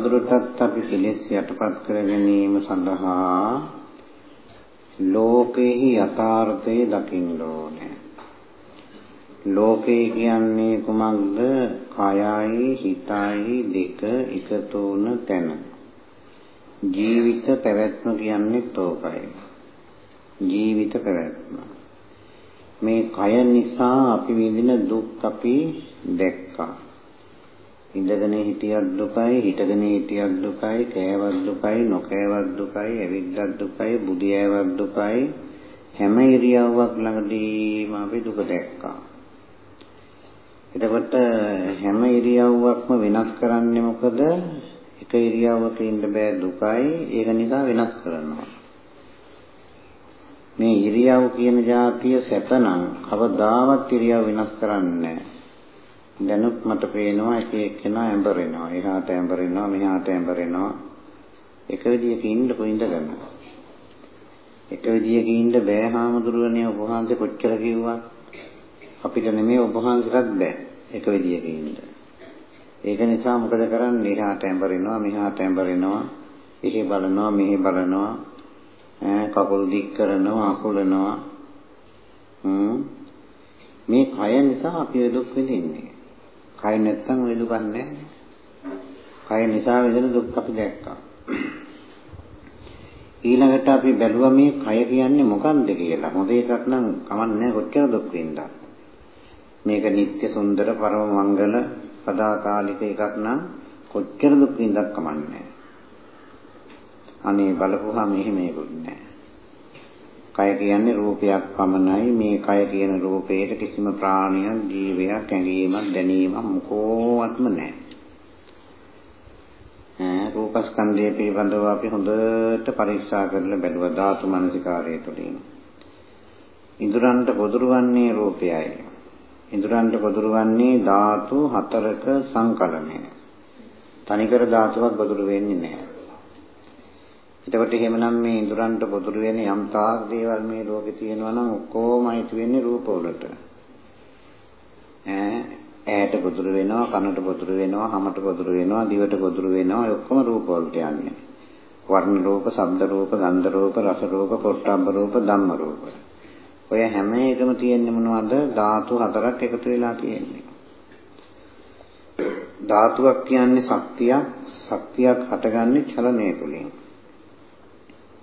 තවදුරටත් අපි කෙලෙස් යටපත් කර ගැනීම සඳහා ලෝකෙහි යථාර්ථය දකින්න ඕනේ. ලෝකේ කියන්නේ කුමක්ද? කයයි හිතයි දෙක එකතු වුණ තැන. ජීවිත පැවැත්ම කියන්නේ තෝකයි. ජීවිත පැවැත්ම. මේ කය නිසා අපි විඳින දුක් අපි දැක්කා. ඉඳගෙන හිටියත් දුකයි, හිටගෙන හිටියත් දුකයි, කෑවත් දුකයි, නොකෑවත් දුකයි, ඇවිද්දත් දුකයි, බුදියාවත් දුකයි. හැම ඉරියව්වක් ළඟදීම අපි දුක දැක්කා. එතකොට හැම ඉරියව්වක්ම වෙනස් කරන්නේ මොකද? එක ඉරියව්වක ඉන්න බෑ දුකයි. ඒක නිසා වෙනස් කරනවා. මේ ඉරියව් කියන જાතිය සැපනම් කවදාවත් ඉරියව් වෙනස් කරන්නේ දැනුත් මට පේනවා එක එක්කෙනා ඇඹරෙනවා. එහාට ඇඹරෙනවා, මෙහාට ඇඹරෙනවා. එක විදියක ඉන්න කොයින්දගන්න. එක විදියක ඉන්න බෑ හාමුදුරුවනේ ඔබ වහන්සේ කොච්චර කිව්වත් අපිට නෙමෙයි ඔබ වහන්සේටත් බෑ එක විදියක ඉන්න. ඒක නිසා මොකද කරන්නේ? එහාට ඇඹරෙනවා, මෙහාට ඇඹරෙනවා. එහෙ බලනවා, මෙහෙ බලනවා. කකුල් දික් කරනවා අකුලනවා මේ කය නිසා අපි දුක් විඳින්නේ කය නැත්තම් ඔය දුක නැහැ. කය නිසා විඳින දුක් අපි දැක්කා. ඊළඟට අපි බැලුවා මේ කය කියන්නේ මොකන්ද කියලා. හොඳ එකක් නම් කමන්නේ කොච්චර දුක් විඳා මේක නිත්‍ය සුන්දර පරම මංගල සදාකාලික එකක් නම් කොච්චර දුක් විඳක් කමන්නේ. අනේ බලපුවාම එහෙම ඒකුත් නැහැ. කය කියන්නේ රූපයක් පමණයි මේ කය කියන රූපේට කිසිම ප්‍රාණියක් ජීවයක් ඇඟීමක් දැනීමක් මොකෝවත්ම නැහැ. ඈ රූපස්කන්ධය පිළිබඳව අපි හොඳට පරීක්ෂා කරලා බැලුවා ධාතු මනසිකාරය තුළින්. ඉඳුරන්ට පොදුරවන්නේ රූපයයි. ඉඳුරන්ට පොදුරවන්නේ ධාතු හතරක සංකලනය. තනිකර ධාතුවක් පොදුර වෙන්නේ නැහැ. එතකොට එහෙමනම් මේ ඉඳුරන්ට පොදුරු වෙන යම් තාක් දේවල් මේ ලෝකේ තියෙනවා නම් ඔක්කොම අයිති වෙන්නේ රූප වලට. ඈ ඇහැට පොදුරු වෙනවා, කනට පොදුරු වෙනවා, හමට පොදුරු වෙනවා, දිවට පොදුරු වෙනවා, ඔක්කොම රූප වලට යන්නේ. වර්ණ රූප, ශබ්ද රූප, ගන්ධ රූප, රස රූප, පොට්ටබ්බ රූප, ධම්ම රූප. ඔය හැම එකම තියෙන්නේ මොනවද? ධාතු හතරක් එකතු වෙලා තියෙන්නේ. ධාතුවක් කියන්නේ ශක්තියක්, ශක්තියක් හටගන්නේ චලනය තුලින්.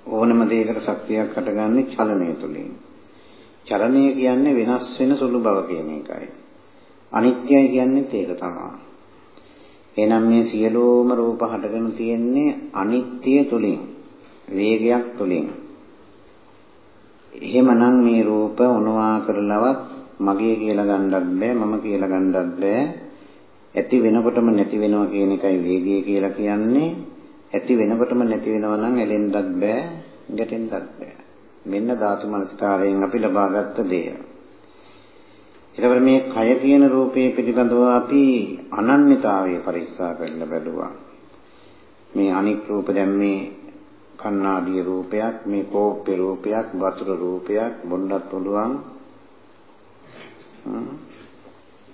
ඕනම දෙයකට ශක්තියක් හටගන්නේ චලනය තුලින්. චලනය කියන්නේ වෙනස් වෙන සුළු බව කියන එකයි. අනිත්‍යයි කියන්නේත් ඒක තමයි. එහෙනම් මේ සියලුම රූප හටගෙන තියෙන්නේ අනිත්‍ය තුලින්, වේගයක් තුලින්. එහෙමනම් මේ රූප උනවා කරලවත් මගේ කියලා ගන්නත් බෑ, මම කියලා ගන්නත් බෑ. ඇති වෙනකොටම නැති වෙනවා කියන එකයි වේගය කියලා කියන්නේ. ඇති වෙනකොටම නැති වෙනවා නම් ඇලෙන්නත් බෑ ගැටෙන්නත් බෑ. මෙන්න ධාතු මනස්කාරයෙන් අපි ලබාගත් දෙය. ඊට මේ කය කියන රූපේ පිළිබඳව අපි අනන්‍යතාවය පරීක්ෂා කරන්න බැලුවා. මේ අනික් රූප දැන් මේ කන්නාඩිය රූපයක් මේ කෝප්පේ රූපයක් වතුර රූපයක් බොන්නත් පුළුවන්.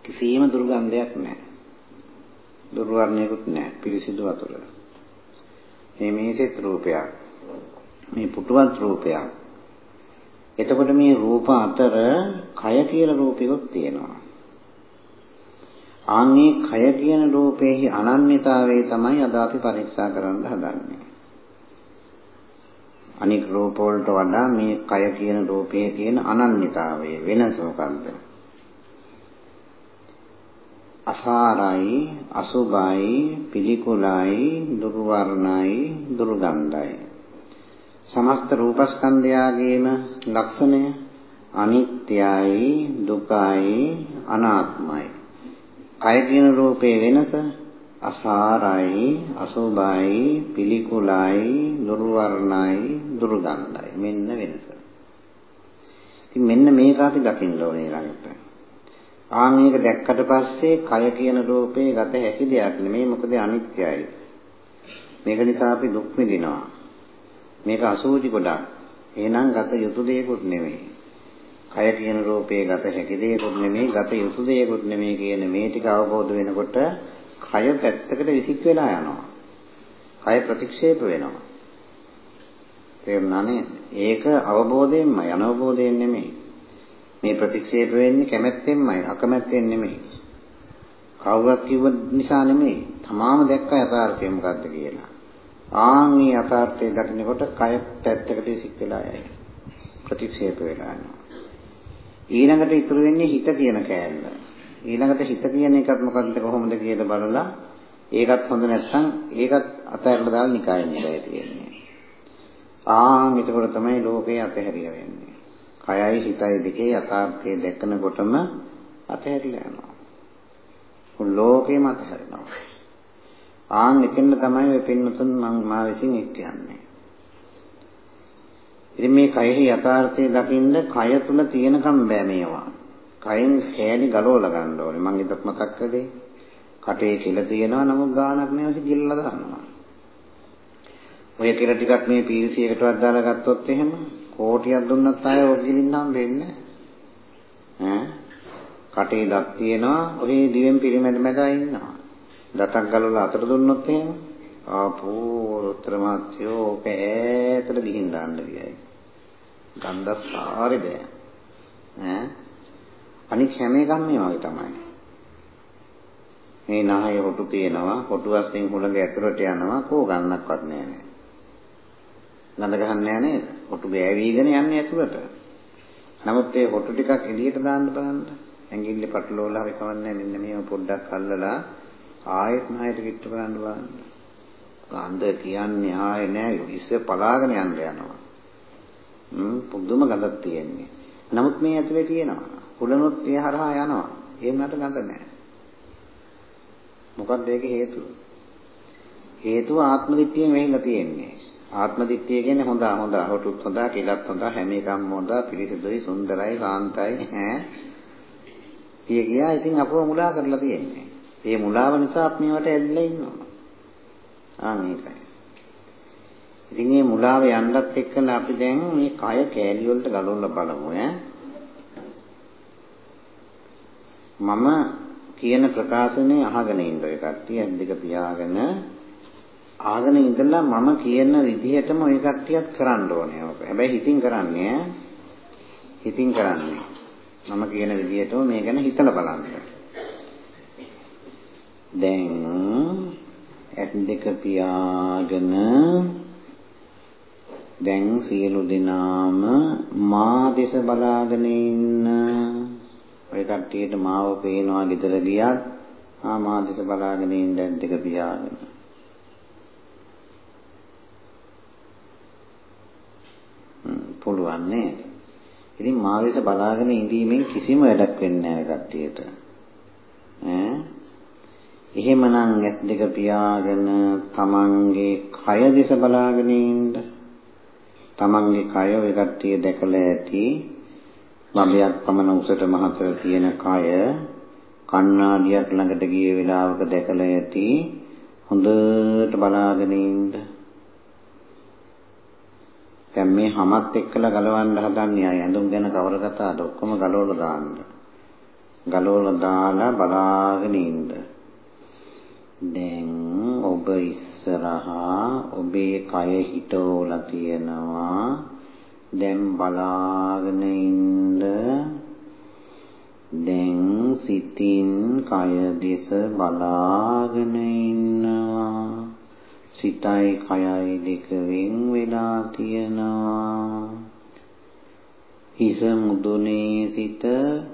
කිසියම් දුර්ගන්ධයක් නැහැ. දුර්වර්ණයකුත් නැහැ. පිරිසිදු වතුර. මේ මේසෙත් රූපයක්. මේ පුටුවත් රූපයක්. එතකොට මේ රූප අතර කය කියලා රූපයක් තියෙනවා. ආන්නේ කය කියන රූපේහි අනන්‍යතාවය තමයි අද අපි පරීක්ෂා කරන්න හදන්නේ. අනික් රූප වලට වඩා මේ කය කියන රූපයේ තියෙන අනන්‍යතාවය වෙනස මොකක්ද? අසාරයි අසුභයි පිළිකුලයි දුර්වර්ණයි දුර්ගන්ධයි. සමස්ත රූපස්කන්ධයාගේම ලක්ෂණය අනිත්‍යයි දුකයි අනාත්මයි. කය කියන රූපේ වෙනස අසාරයි අසුභයි පිළිකුලයි දුර්වර්ණයි දුර්ගන්ධයි. මෙන්න වෙනස. ඉතින් මෙන්න මේක අපි දකින්න ඕනේ ළඟට ආන් මේක දැක්කට පස්සේ කය කියන රූපේ ගත හැකි දෙයක් නෙමෙයි මොකද අනිත්‍යයි. මේක නිසා අපි දුක් විඳිනවා. මේක අසූචි ගොඩක්. එහෙනම් ගත යුතු දෙයක්ුත් නෙමෙයි. කය කියන රූපේ ගත හැකි දෙයක්ුත් නෙමෙයි, ගත යුතු දෙයක්ුත් නෙමෙයි කියන මේ ටික අවබෝධ වෙනකොට කය පැත්තකට විසික් වෙලා යනවා. කය ප්‍රතික්ෂේප වෙනවා. තේරුණානේ? ඒක අවබෝධයෙන්මයි අනවබෝධයෙන් නෙමෙයි. මේ ප්‍රතික්ෂේප වෙන්නේ කැමැත්තෙන්මයි අකමැත්තෙන් නෙමෙයි. කවුරුත් කිව්ව නිසා නෙමෙයි. තමාම දැක්ක යථාර්ථය මොකද්ද කියලා. ආන් මේ යථාර්ථය දකින්නකොට කය පැත්තකට සික් වෙලා යයි. ප්‍රතික්ෂේප වෙලා යනවා. ඊළඟට ඉතුරු වෙන්නේ හිත කියන කෑල්ල. ඊළඟට හිත කියන එකත් මොකද්ද කොහොමද කියලා බලලා ඒකත් හොඳ නැත්නම් ඒකත් අතහැරලා දාලා නිකායෙන් ඉඳලා තියෙන්නේ. ආන් ඊටකොට තමයි ලෝකේ අතහැරිය වෙන්නේ. කයයි හිතයි දෙකේ යථාර්ථය දැකනකොටම අතහැරිලා යනවා. ලෝකේම අතහැරෙනවා. ආන් එතෙන්න තමයි ඔය පින්නතුන් මම මා විසින් කියන්නේ. ඉතින් මේ කයෙහි යථාර්ථය දකින්න කය තුල තියෙනකම් බෑ මේවා. කයෙන් සෑලි ගලවලා ගන්න ඕනේ. මම ඉදත් මතක් කළේ. කටේ කිල තියෙනවා නමුත් ගානක් නෑ කිල්ලලා දානවා. ඔය කිල ටිකක් මේ පීරිසියකටවත් දාලා ගත්තොත් එහෙම කෝටියක් දුන්නත් ආය ඔය ගිලින්නම් වෙන්නේ ඈ? කටේ දත් තියෙනවා ඔහේ දිවෙන් පිරිමැද මැදා ඉන්නවා. දතක් ගලවලා අතට දුන්නොත් එහෙම? ආපෝ උත්තර මාත්‍යෝ ඕක ඈතට ගිහින් දාන්න වියයි. ගන්ධස් ආරේ බෑ. ඈ? අනික හැම එකම මේ වගේ තමයි. මේ නහය හොටු තියෙනවා හොටු වශයෙන් හුළඟ ඇතුළට යනවා කෝ ගන්නක්වත් නෑ. ගඳ ගහන්නේ නේද? හොටු ගෑවිගෙන යන්නේ ඇතුළට. නමුත් ඒ හොටු ටිකක් එළියට දාන්න බලන්න. ඇඟිල්ලේ පටලවලා හරි කවන්නේ මෙන්න මේව පොඩ්ඩක් අල්ලලා ආයෙත් නායට කිට්ට බලන්න බලන්න. ගඳ කියන්නේ ආයේ නෑ ඉස්සේ පලාගෙන යන්න යනවා. පුදුම ගඳක් තියෙන්නේ. නමුත් මේ ඇතුලේ තියෙනවා. උඩනොත් ඒ හරහා යනවා. ඒ වුණාට ගඳ නැහැ. මොකක්ද ඒකේ හේතුව? හේතුව ආත්ම දිට්ඨියෙන් වෙහිලා තියෙන්නේ. ආත්ම දිට්ඨිය කියන්නේ හොඳ හොඳ හොටුත් හොඳ කිලත් හොඳ හැම එකම හොඳ පිරිසිදුයි සුන්දරයි කාන්තයි ඈ. කිය කියා ඉතින් අපව මුලා කරලා තියෙන්නේ. ඒ මුලාව නිසා අපි මේවට ඇදලා ඉන්නවා. ආ මේකයි. ඉතින් මේ මුලාව යන්නත් එක්කලා අපි දැන් මේ කය කෑලි වලට ගලවලා බලමු ඈ. මම කියන ප්‍රකාශනේ අහගෙන ඉන්න ඔය කට්ටිය ඇද්දක පියාගෙන ආගෙන ඉඳලා මම කියන විදිහටම ඔය කට්ටියත් කරන්න ඕනේ. හැබැයි හිතින් කරන්නේ හිතින් කරන්නේ. මම කියන විදිහටම මේ ගැන හිතලා බලන්න. දැන් ඇස් දෙක පියාගෙන දැන් සියලු දෙනාම මා දෙස බලාගෙන ඉන්න. ඔය කට්ටියට මාව පේනවා ගෙදර ගියත් ආ මා දෙස බලාගෙන ඉන්න ඇස් දෙක පියාගෙන. පුළුවන් නේද? ඉතින් මාවිත බලාගෙන ඉඳීමෙන් කිසිම වැඩක් වෙන්නේ නැහැ කට්ටියට. ඈ එහෙමනම් ඇස් දෙක පියාගෙන තමන්ගේ කය දිස බලාගෙන ඉන්න. තමන්ගේ කය ඔය කට්ටිය දැකලා ඇති. බඹයක් පමණ උසට මහතර තියෙන කය කණ්ණාඩියක් ළඟට ගිය වෙලාවක දැකලා ඇති. හොඳට බලාගෙන ඉන්න. දැන් මේ හැමත් එක්කලා ගලවන්න හදන්නේ අය ඇඳුම් ගැන කවර කතාවද ඔක්කොම ගලවලා දාන්න. ගලවලා දාලා බලාගෙන ඉන්න. දැන් ඔබ ඉස්සරහා ඔබේ කය හිටවලා තියෙනවා. දැන් බලාගෙන ඉන්න. දැන් සිතින් කය දෙස බලාගෙන ඉන්නවා. සිතයි කයයි දෙක වෙන් වෙලා තියෙනවා. හිස මුදුනේ සිට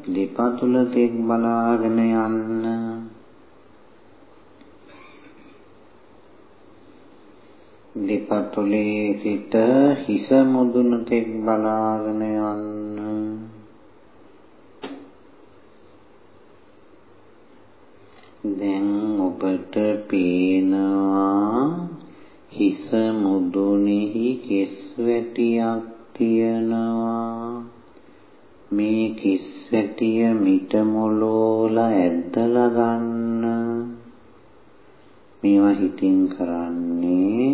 දෙපතුල තෙක් බලාගෙන යන්න. දෙපතුලේ සිට හිස මුදුන තෙක් බලාගෙන යන්න. දැන් ඔබට පේනවා හිස මුදුනේහි කෙස් වැටියක් තියනවා. මේ කෙස් වැටිය මිට මොලෝලා ඇද්දලා ගන්න. මේවා හිතින් කරන්නේ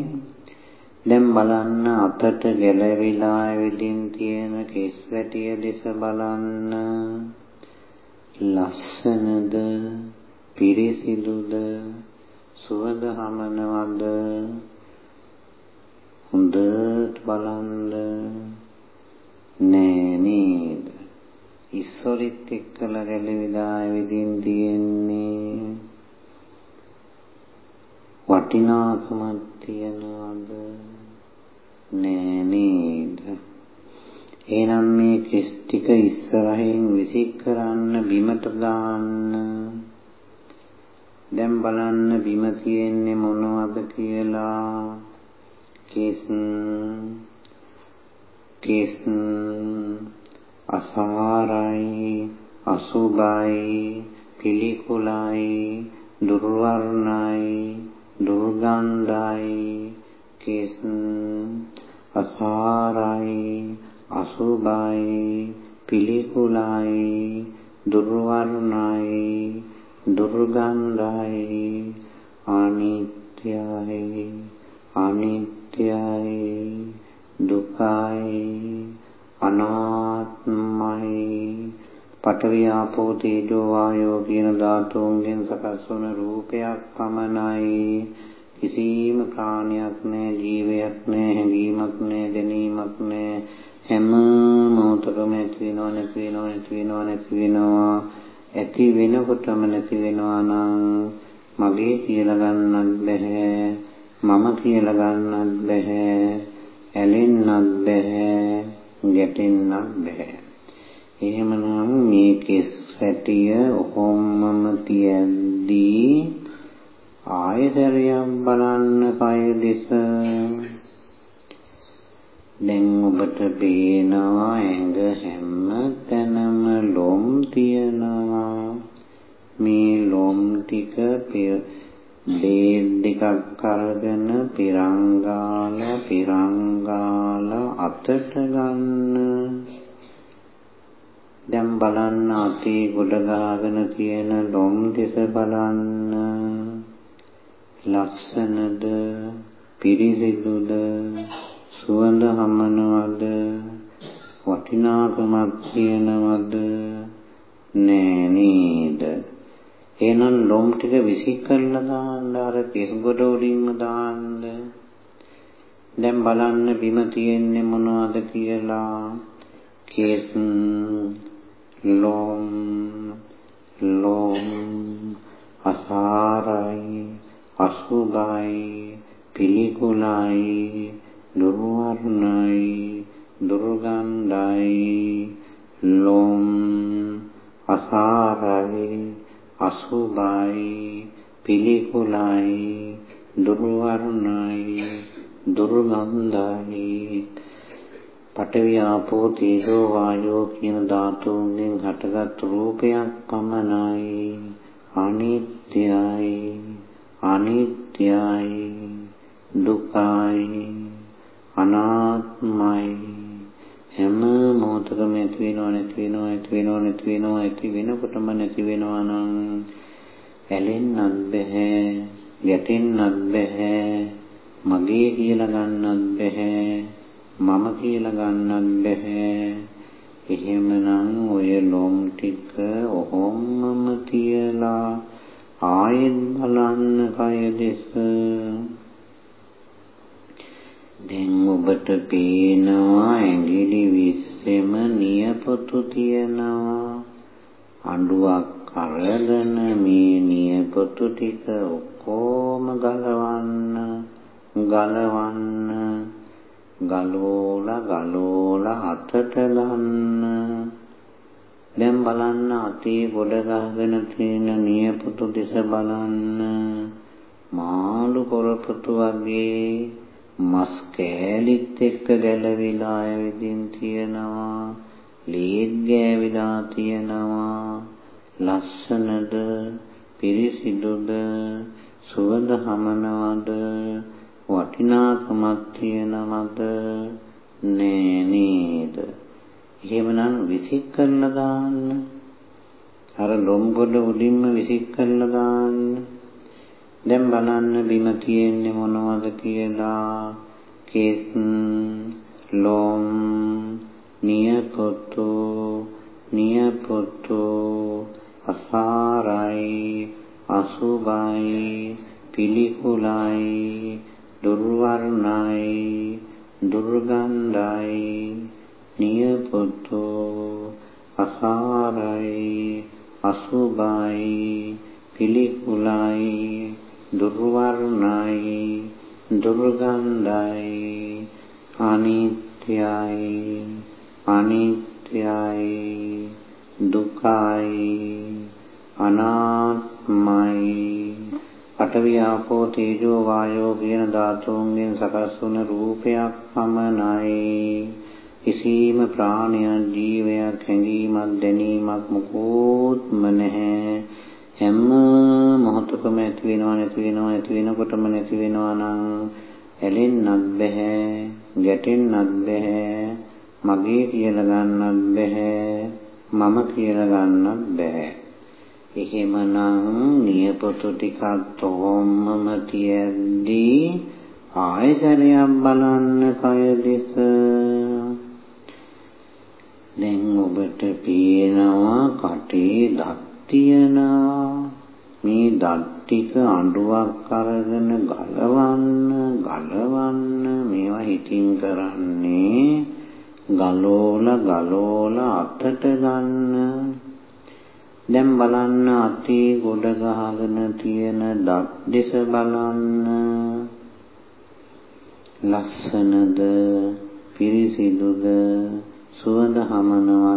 දැන් බලන්න අතට ගැලවිලා ඇවිදින් තියෙන කෙස් වැටිය දෙස බලන්න. ලස්සනද පිරිසිදුද සුවඳ හමනවද? හොඳට බලන්න. නෑ නේද? ඉස්සොරිත් එක්කලා ගැලවිලා ඇවිදින් තියෙන්නේ. වටිනාකමක් තියනවද? නෑ නේද? එහෙනම් මේ කිස් ටික ඉස්සරහින් විසික් කරන්න බිමට දාන්න. දැන් බලන්න බිම තියෙන්නේ මොනවද කියලා. කිස් කිස් අසාරයි අසුභයි පිළිකුලයි දුර්වර්ණයි දුර්ගන්ධයි කිස් අසාරයි අසුභයි පිළිකුලයි දුර්වර්ණයි දුර්ගන්ධයි අනිත්‍යයි අනිත්‍ය අනිත්‍යයි දුකයි අනාත්මයි. පඨවි ආපෝ තේජෝ වායෝ කියන ධාතුන්ගෙන් සකස් වන රූපයක් පමණයි. කිසිම ප්‍රාණයක් නැහැ ජීවයක් නැහැ හැඟීමක් නැහැ දැනීමක් නැහැ. හැම මොහොතකම ඇති වෙනව නැති වෙනව නැති වෙනව නැති වෙනවා. ඇති වෙනකොටම නැති වෙනවා නම් මගේ කියලා ගන්නත් බැහැ. මම කියලා ගන්නත් බෑ ඇලෙන්නත් බෑ ගැටෙන්නත් බෑ එහෙමනම් මේ කෙස් පැටිය ඔහොමම තියද්දී ආයතරයක් බලන්න කය දෙස. දැන් ඔබට පේනවා ඇඟ හැම තැනම ලොම් තියනවා. මේ ලොම් ටික ලේ ටිකක් අරගෙන පිරංගාල පිරංගාල අතට ගන්න. දැන් බලන්න අතේ ගොඩ ගහගෙන තියෙන ලොම් දෙස බලන්න. ලස්සනද පිරිසිදුද සුවඳ හමනවද වටිනාකමක් තියනවද නෑ නේද? එහෙනම් ලොම් ටික විසි කරලා දාන්න අර පිස් ගොඩ වලින්ම දාන්න. දැන් බලන්න බිම තියෙන්නේ මොනවද කියලා. කේස් ලොම් ලොම් දැකගත් රූපයක් පමණයි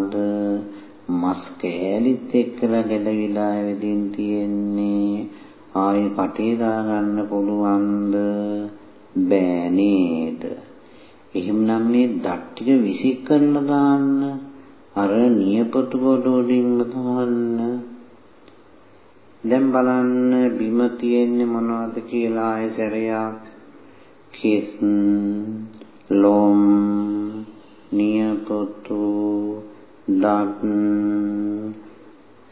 මොනවද මස් කෑලිත් එක්කලා ගැලවිලා වෙදින් තියෙන්නේ. ආයේ කටේ දාගන්න පුළුවන්ද? බෑ නේද? එහෙමනම් මේ දත් ටික විසික් කරලා දාන්න. අර නියපොතු කොට වලින්ම තවන්න දැන් බලන්න බිම තියෙන්නේ මොනවද කියලා ආය සැරයක්. කිස් ලොම් නියපොතු දත්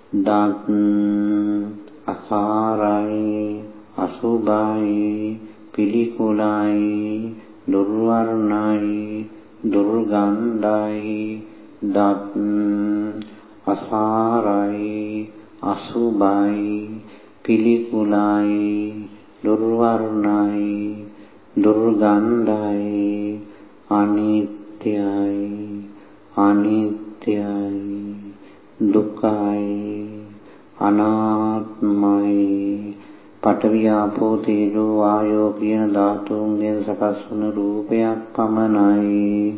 දත් අසාරයි අසුභයි පිළිකුලයි දුර්වර්ණයි දුර්ගන්ධයි දත් අසාරයි අසුභයි පිළිකුලයි දුර්වර්ණයි දුර්ගන්ධයි අනිත්‍යයි අනිත්‍යයි දුකයි අනාත්මයි. පඨවි ආපෝ තේජෝ වායෝ කියන ධාතුන්ගෙන් සකස් වන රූපයක් පමණයි.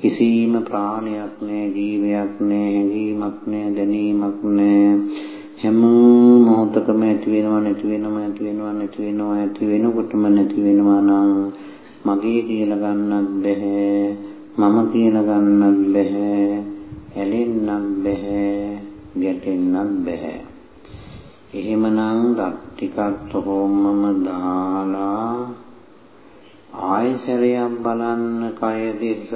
කිසිම ප්‍රාණයක් නෑ ජීවයක් නෑ හැඟීමක් නෑ දැනීමක් නෑ හැම මොහොතකම ඇති වෙනව නැති වෙනව ඇති වෙනව නැති වෙනව ඇති වෙනකොටම නැති වෙනවා නම් මගේ කියලා ගන්නත් බැහැ මම කියලා ගන්නත් බැහැ. ඇලෙන්නත් බැහැ ගැටෙන්නත් බැහැ. එහෙමනම් දත් ටිකක් තොහොමම දාලා ආයසරයක් බලන්න කය දෙස.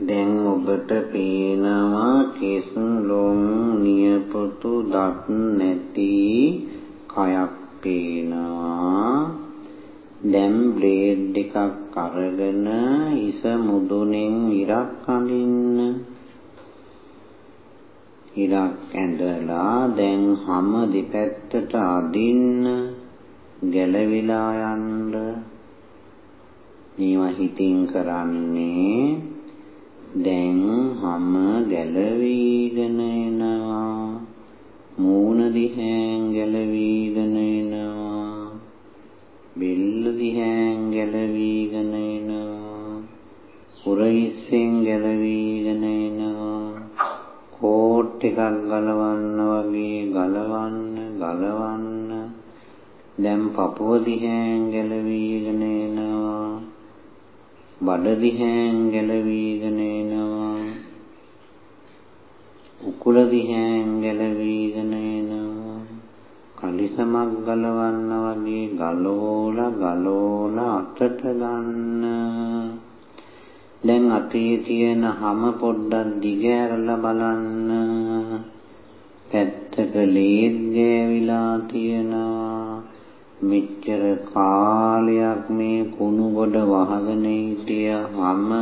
දැන් ඔබට පේනවා කෙස් ලොම් නියපොතු දත් නැති කයක් පේනවා. දැන් බ්ලේඩ් එකක් අරගෙන ඉස මුදුනෙන් ඉරක් අඳින්න. ඉරක් ඇඳලා දැන් හැම දෙපැත්තට අදින්න ගැලවිලා යන්න. මේවා හිතින් කරන්නේ දැන් හැම ගැලවිගෙන එනවා. මූණ දිහෙන් ගැලවිගෙන එනවා. බෙල්ල දිහෙන් ගැලවිගෙන එනවා. උරහිස්සෙන් ගැලවිගෙන එනවා. කෝට් එකක් ගලවන්න වගේ ගලවන්න ගලවන්න. දැන් පපුව දිහෙන් ගැලවිගෙන එනවා. බඩ දිහෙන් ගැලවිගෙන එනවා. උකුල දිහෙන් ගැලවිගෙන එනවා කලිසමක් ගලවන්න වගේ ගලෝලා ගලෝලා අතට ගන්න. දැන් අතේ තියෙන හැම පොඩ්ඩක් දිගෑරලා බලන්න. පැත්තක ලේත් ගෑවිලා තියෙනවා. මෙච්චර කාලයක් මේ කුණු ගොඩ වහගෙන හිටියම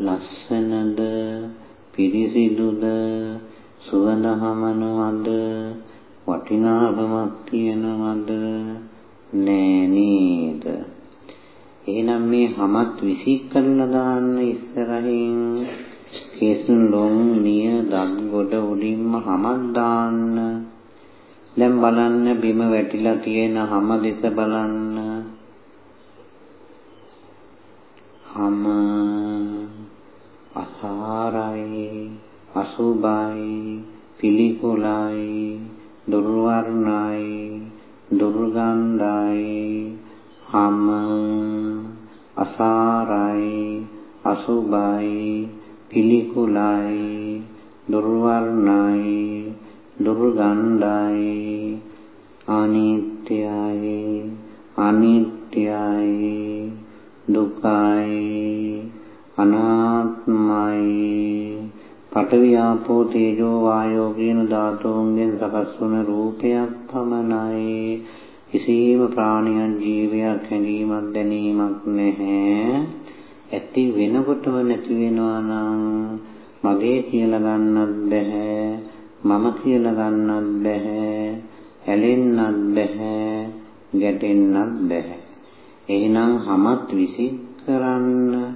ලස්සනද පිරිසිදුද සුවඳ හමනවද වටිනාකමක් තියනවද? නෑ නේද? එහෙනම් මේ හැමත් විසි කරලා දාන්න ඉස්සරහින් කෙස් ලොම් නිය දත් ගොඩ උඩින්ම හැමත් දාන්න. දැන් බලන්න බිම වැටිලා තියෙන හැම දෙස බලන්න. හැම අසාරයි අසුභයි පිළිකුලයි. දුර්වර්ණයි දුර්ගන්ධයි හැම අසාරයි අසුභයි පිළිකුලයි දුර්වර්ණයි දුර්ගන්ධයි අනිත්‍යයි අනිත්‍යයි දුකයි පඨවි ආපෝ තේජෝ වායෝ කියන ධාතුන්ගෙන් සකස් වන රූපයක් පමණයි. කිසියම් ප්‍රාණියක් ජීවයක් හැඟීමක් දැනීමක් නැහැ. ඇති වෙනකොටම නැති වෙනවා නම් මගේ කියලා ගන්නත් බෑ මම කියලා ගන්නත් බෑ ඇලෙන්නත් බෑ ගැටෙන්නත් බෑ එහෙනම් හැමත් විසික් කරන්න.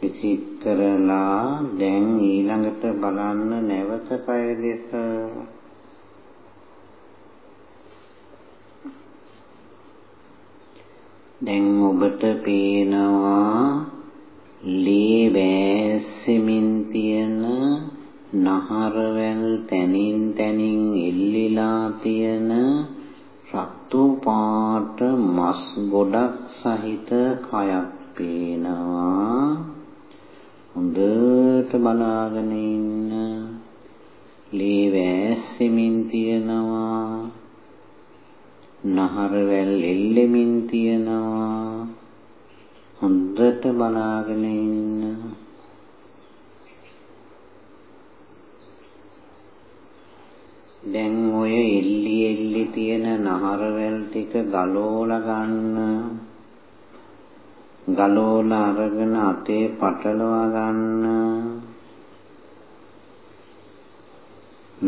විසික් කරලා දැන් ඊළඟට බලන්න නැවත කය දෙස. දැන් ඔබට පේනවා ලේ බෑස්සෙමින් තියෙන නහරවැල් තනින් තනින් එල්ලිලා තියෙන රත් රතු පාට මස් ගොඩක් සහිත කයක් පේනවා. හොඳට බලාගෙන ඉන්න. ලේ වැස්සෙමින් තියනවා. නහර වැල් එල්ලෙමින් තියනවා. හොඳට බලාගෙන ඉන්න. දැන් ඔය එල්ලි එල්ලි තියෙන නහරවැල් ටික ගලෝලා ගන්න. ගලෝලා අරගෙන අතේ පටලවා ගන්න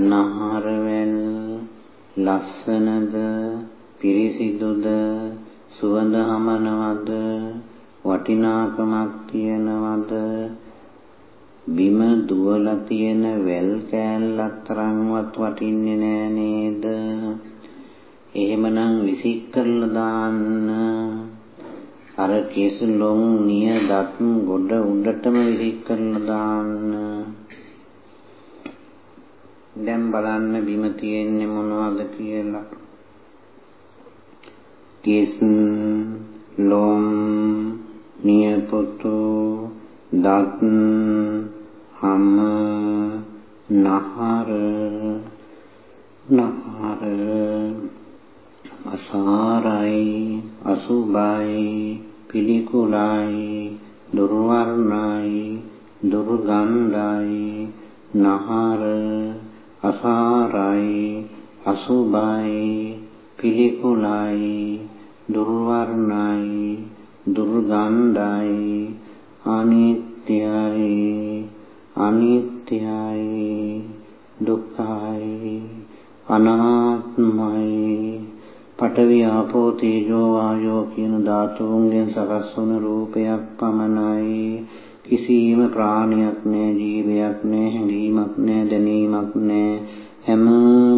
නහරවැල් ලස්සනද පිරිසිදුද සුවඳ හමනවද වටිනාකමක් තියනවද බිම දුවලා තියෙන වැල් කෑල්ලක් තරම්වත් වටින්නේ නෑ නේද? එහෙමනම් විසික් කරලා දාන්න. අර කෙසලොන් නිය දත් ගොඩ උඩටම විසික් කරලා දාන්න. දැන් බලන්න බිම තියෙන්නේ මොනවද කියලා. කෙස් ලොම් නියපොතු දත් හම නහර නහර අසාරයි අසුබයි පිළිකුලයි දුර්වර්ණයි දුර්ගන්ධයි නහර අසාරයි අසුබයි පිළිකුලයි දුර්වර්ණයි දුර්ගන්ධයි අනිත්‍යයි අනිත්‍යයි දුක්ඛයි අනාත්මයි පඨවි ආපෝ තේජෝ වායෝ කියන ධාතුන්ගෙන් සකස් වන රූපයක් පමණයි. කිසියම් ප්‍රාණයක් නෑ ජීවයක් නෑ හැඟීමක් නෑ දැනීමක් නෑ හැම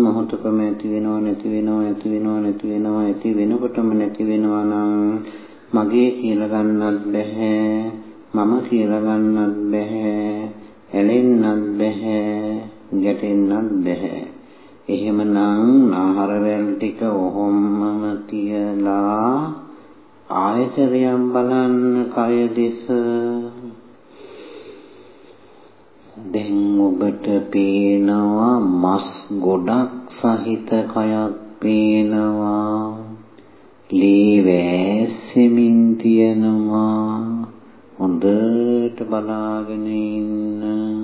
මොහොතකම ඇති වෙනව නැති වෙනව ඇති වෙනව නැති වෙනව ඇති වෙනකොටම නැති වෙනවා නම් මගේ කියලා ගන්නත් බෑ මම කියලා ගන්නත් බෑ ඇලෙන්නත් බෑ ගැටෙන්නත් බෑ එහෙමනම් ආහාරවල ටික ඔහොමම තියලා ආයතරයන් බලන්න කය දෙස. දැන් ඔබට පේනවා මස් ගොඩක් සහිත කයක් පේනවා. ලී වැස්සෙමින් තියනවා. හොඳට බලාගෙන ඉන්න.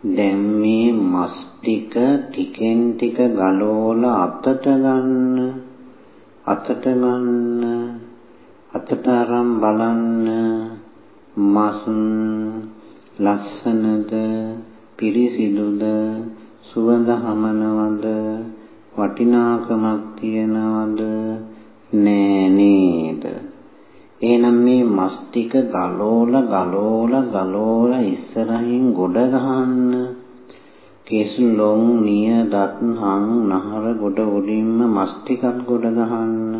දැන් මේ මස් ටික ටිකෙන් ටික ගලවලා අතට ගන්න අතට ගන්න අතට අරන් බලන්න මස් ලස්සනද පිරිසිදුද සුවඳ හමනවද වටිනාකමක් තියනවද නෑ නේද? එහෙනම් මේ මස් ටික ගලෝලා ගලෝලා ගලෝලා ඉස්සරහින් ගොඩ ගහන්න කෙස් ලොම් නිය දත් හං නහර ගොඩ උඩින්ම මස් ටිකක් ගොඩ ගහන්න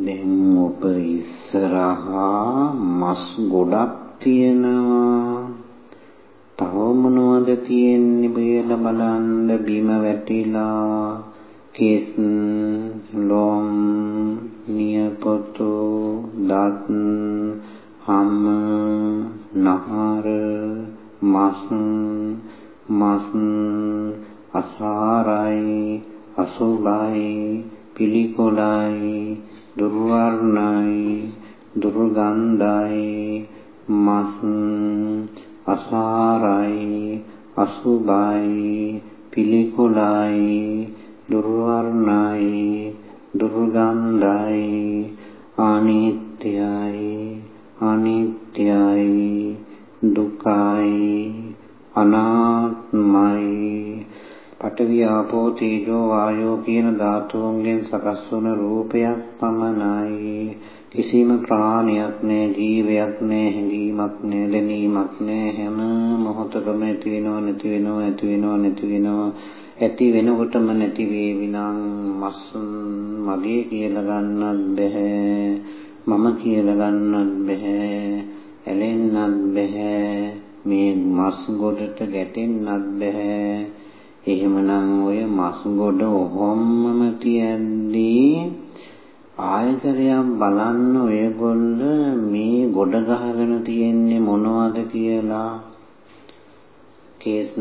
දැන් ඔබ ඉස්සරහා මස් ගොඩක් තියෙනවා. තව මොනවද තියෙන්නේ කියලා බලන්න බිම වැටිලා කෙස් ලොම් නියපොතු දත් හම් නහර මස් මස් අසාරයි අසුභයි පිළිකොලයි දුර්වර්ණයි දුර්ගන්ධයි මස් අසාරයි අසුභයි පිළිකුලයි දුර්වර්ණයි දුර්ගන්ධයි අනිත්‍යයි අනිත්‍යයි දුකයි අනාත්මයි. පඨවි ආපෝ තේජෝ වායෝ කියන ධාතුන්ගෙන් සකස් වන රූපයක් පමණයි. කිසිම ප්‍රාණයක් නෑ ජීවයක් නෑ හැඟීමක් නෑ දැනීමක් නෑ. හැම මොහොතකම ඇති වෙනව නැති වෙනව ඇති වෙනව නැති වෙනව. ඇති වෙනකොටම නැති වේවි නම් මස් මගේ කියලා ගන්නත් බෑ මම කියලා ගන්නත් බෑ ඇලෙන්නත් බෑ මේ මස් ගොඩට ගැටෙන්නත් බෑ එහෙමනම් ඔය මස් ගොඩ ඔහොම්මම තියද්දී ආයතරයක් බලන්න ඔයගොල්ල මේ ගොඩ ගහගෙන තියෙන්නේ මොනවද කියලා? කේස්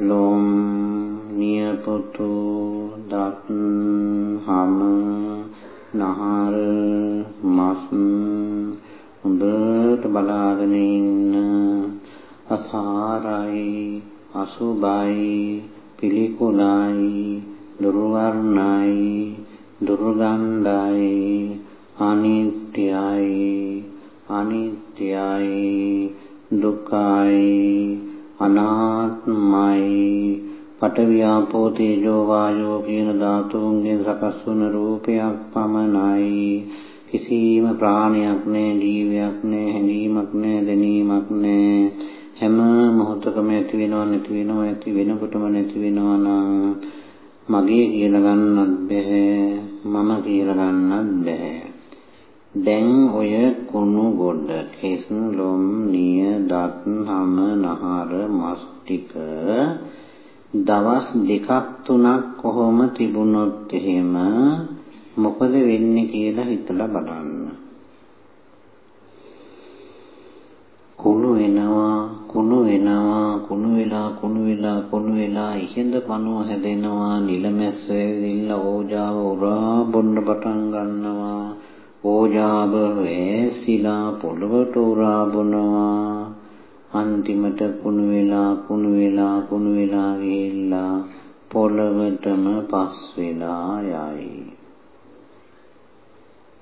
ලොම් නියපොතු දත් හම නහර මස් හොඳට බලාගෙන ඉන්න අසාරයි අසුබයි පිළිකුණයි දුර්වර්ණයි දුර්ගන්ධයි අනිත්‍යයි අනිත්‍යයි දුකයි අනාත්මයි පඨවියාපෝ තේජෝ වායෝ කියන ධාතුන්ගෙන් සකස් වන රූපයක් පමණයි කිසිම ප්‍රාණයක් නැහැ ජීවයක් නැහැ හැඟීමක් නැහැ දැනීමක් නැහැ හැම මොහොතකම ඇති වෙනව නැති වෙනව ඇති වෙනකොටම නැති වෙනවා නම් මගේ කියලා ගන්නත් බැහැ මම කියලා ගන්නත් බැහැ දැන් ඔය කුණු ගොඩ කෙස් ලොම් නිය දත් හම නහර මස් ටික දවස් දෙකක් තුනක් කොහොම තිබුණොත් එහෙම මොකද වෙන්නේ කියලා හිතලා බලන්න. කුණු වෙනවා කුණු වෙනවා කුණු වෙලා කුණු වෙලා කුණු වෙලා ඉහෙඳ පණුව හැදෙනවා නිලමැස්ස වෙවිලා ඕජාව උරා බොන්න පටන් ගන්නවා. ඕජාව වැසිලා පොළවට උරා බොනවා. අන්තිමට කුණු වෙලා කුණු වෙලා කුණු වෙලා ගිහිල්ලා පොළවටම පස් වෙලා යයි.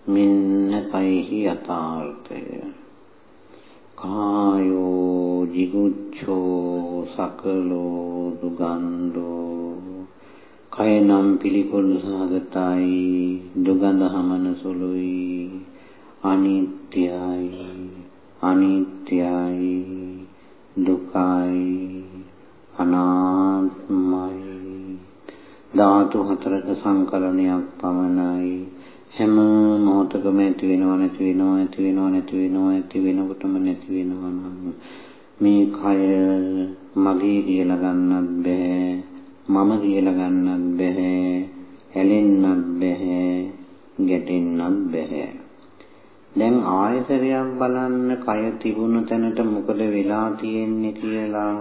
මෙන්න කයිහි යථාර්ථය. කායෝ jigucchෝ සකලෝ දුගන්ධෝ කය නම් පිළිකුල් සහගතයි දුගඳ හමන සුළුයි අනිත්‍යයි අනිත්‍යයි දුකයි අනාත්මයි ධාතු හතරක සංකලනයක් පමණයි. හැම මොහොතකම ඇති වෙනව නැති වෙනව ඇති වෙනව නැති වෙනව ඇති වෙනකොටම නැති වෙනවා නම් මේ කය මගේ කියලා ගන්නත් බෑ මම කියලා ගන්නත් බෑ ඇලෙන්නත් බෑ ගැටෙන්නත් බෑ දැන් ආයතරයක් බලන්න කය තිබුණ තැනට මොකද වෙලා තියෙන්නේ කියලා?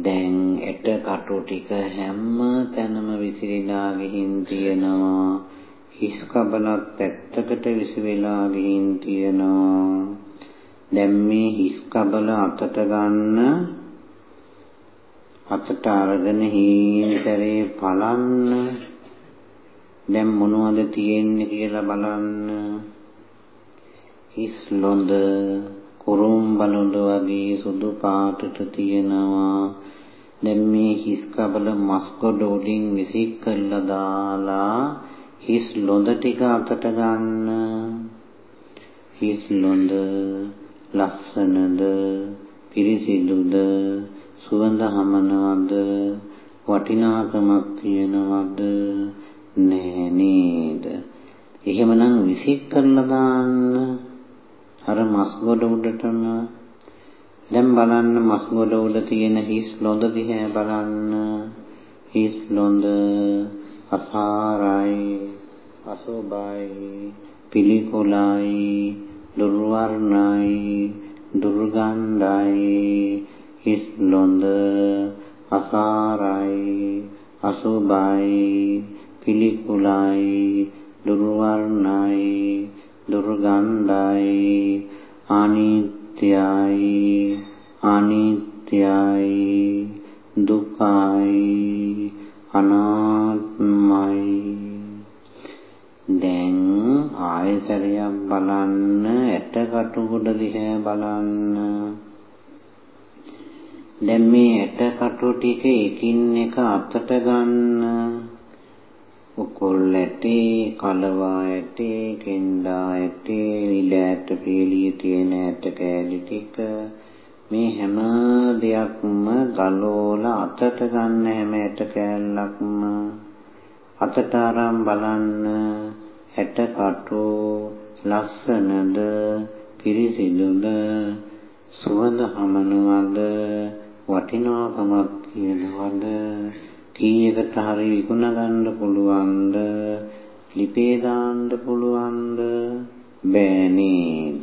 දැන් ඇට කටු ටික හැම තැනම විසිරීලා ගිහින් තියෙනවා. හිස් කබලත් පැත්තකට විසි වෙලා ගිහින් තියෙනවා. දැන් මේ හිස් කබල අතට ගන්න අතට අරගෙන හීනතරේ පලන්න. දැන් මොනවද තියෙන්නේ කියලා බලන්න. හිස් ලොඳ කුරුම් බලොඳ වගේ සුදු පාටට තියෙනවා. දැන් මේ හිස් කබල මස් ගොඩ උඩින් විසික් කරලා දාලා හිස් ලොඳ ටික අතට ගන්න. හිස් ලොඳ ලස්සනද පිරිසිදුද සුවඳ හමනවද වටිනාකමක් තියනවද නෑ නේද? එහෙමනම් විසික් කරලා දාන්න. අර මස් ගොඩ උඩටම. දැන් බලන්න මස් ගොඩ උඩ තියෙන හිස් ලොඳ දිහා බලන්න. හිස් ලොඳ අසාරයි අසුභයි පිළිකුලයි දුර්වර්ණයි දුර්ගන්ධයි හිස් ලොඳ අසාරයි අසුභයි පිළිකුලයි දුර්වර්ණයි දුර්ගන්ධයි අනිත්‍යයි අනිත්‍යයි දුකයි අනාත්මයි. දැන් ආයතරයක් බලන්න ඇටකටු කොට දිහා බලන්න. දැන් මේ ඇටකටු ටික එකින් එක අතට ගන්න. උකොල් ඇටේ කලවා ඇටේ කෙන්ඩා ඇටේ ඉල ඇට පීලිය තියෙන ඇට කෑලි ටික. මේ හැම දෙයක්ම ගලෝලා අතට ගන්න හැම ඇට කෑල්ලක්ම. අතට අරන් බලන්න. ඇට කටු ලස්සනද පිරිසිදුද සුවඳ හමනවද වටිනාකමක් කියනවද කීයකට හරි විකුණ ගන්න පුළුවන්ද ලිපේ දාන්න පුළුවන්ද බෑ නේද?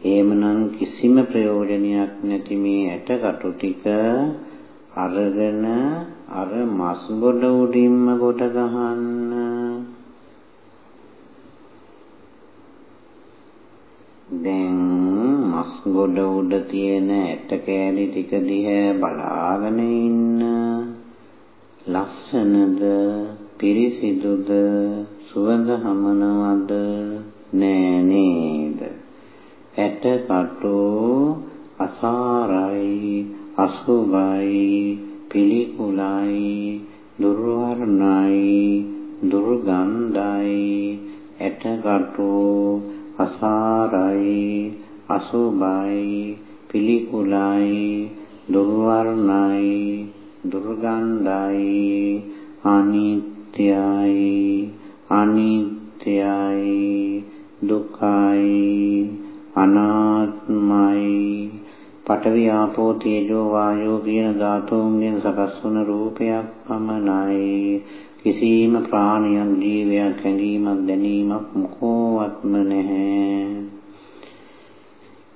එහෙමනම් කිසිම ප්‍රයෝජනයක් නැති මේ ඇටකටු ටික අරගෙන අර මස් ගොඩ උඩින්ම කොට ගහන්න. දැන් මස් ගොඩ උඩ තියෙන ඇට කෑලි ටික දිහා බලාගෙන ඉන්න. ලස්සනද පිරිසිදුද සුවඳ හමනවද නෑ නේද ඇට කටු අසාරයි. අසුභයි පිළිකුලයි දුර්වර්ණයි දුර්ගන්ධයි ඇට කටු අසාරයි අසුභයි පිළිකුලයි දුර්වර්ණයි දුර්ගන්ධයි අනිත්‍යයි අනිත්‍යයි දුකයි අනාත්මයි පඨවි ආපෝ තේජෝ වායෝ කියන ධාතුන්ගෙන් සකස් වන රූපයක් පමණයි. කිසිම ප්‍රාණියක් ජීවයක් හැඟීමක් දැනීමක් මොකෝවත්ම නැහැ.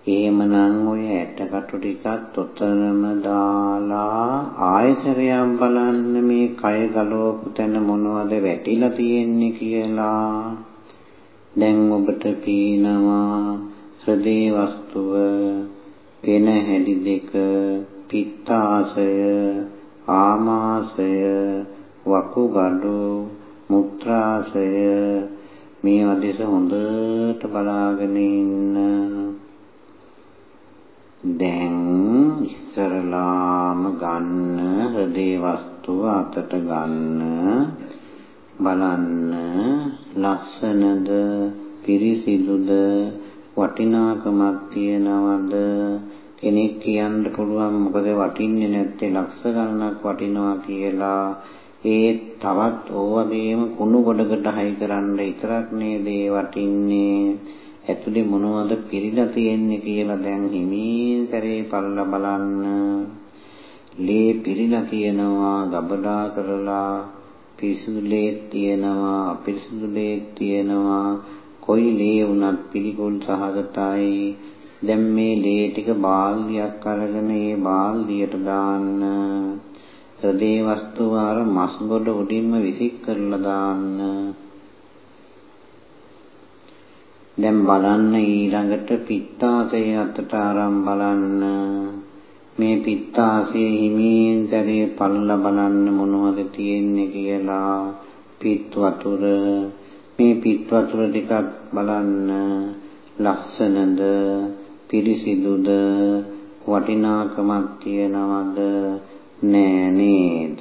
එහෙමනම් ඔය ඇටකටු ටිකත් උතරම දාලා ආයතරයක් බලන්න මේ කය ගලවපු තැන මොනවද වැටිලා තියෙන්නේ කියලා. දැන් ඔබට පේනවා හෘදේ වස්තුව පෙන හැඩි දෙක පිත්තාශය ආමාශය වකුගඩු මුත්‍රාශය මේ වදේස හොඳට බලාගෙන ඉන්න. දැන් ඉස්සරලාම ගන්න හෘදේ වස්තුව අතට ගන්න බලන්න ලස්සනද පිරිසිදුද වටිනාකමක් තියනවද කෙනෙක් කියන්න පුළුවන් මොකද වටින්නේ නැත්තේ ලක්ෂ ගණනක් වටිනවා කියලා. ඒ තවත් ඕවගේම කුණු ගොඩකට හයි කරන්න විතරක් නේද ඒ වටින්නේ. ඇතුලේ මොනවද පිරීලා තියෙන්නේ කියලා දැන් හිමින් කරේ පල්ලා බලන්න. ලේ පිරීලා තියෙනවා ගබඩා කරලා පිරිසුදු ලේ තියෙනවා අපිරිසුදු ලේ තියෙනවා. කොයි ලේ වුණත් පිළිකුල් සහගතයි. දැන් මේ ලේ ටික බාල්දියක් අරගෙන ඒ බාල්දියට දාන්න. හෘදේ වස්තුව අර මස් ගොඩ උඩින්ම විසික් කරලා දාන්න. දැන් බලන්න ඊළඟට පිත්තාසය අතට ආරම් බලන්න. මේ පිත්තාසයේ හිමින් දැරේ පල්ලා බලන්න මොනවද තියෙන්නේ කියලා පිත් වතුර මේ පිට වතුර ටිකක් බලන්න ලස්සනද පිරිසිදුද වටිනාකමක් තියනවද? නෑ නේද?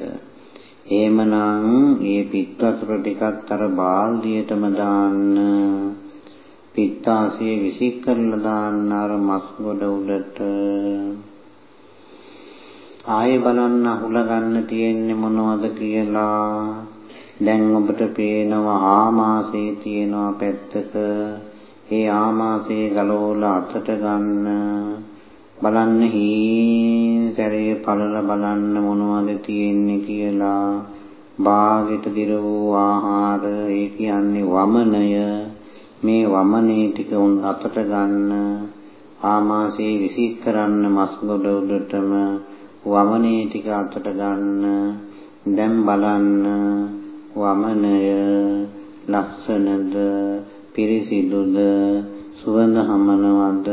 එහෙමනම් මේ පිට වතුර ටිකත් අර බාල්දියටම දාන්න. පිත්තාසිය විසික් කරලා දාන්න අර මස් ගොඩ උඩට. ආයේ බලන්න අහුල ගන්න තියෙන්නේ මොනවද කියලා. දැන් ඔබට පේනවා ආමාශයේ තියෙනවා පැත්තක. ඒ ආමාශයේ ගලවලා අතට ගන්න. බලන්න හීතරේ පළල බලන්න මොනවද තියෙන්නේ කියලා. බාගෙට දිර වූ ආහාර ඒ කියන්නේ වමනය. මේ වමනේ ටික උන් අතට ගන්න. ආමාශයේ විසික් කරන්න මස් ගොඩ උඩටම වමනේ ටික අතට ගන්න. දැන් බලන්න වමනය ලක්ෂණද පිරිසිදුද? සුවඳ හමනවද?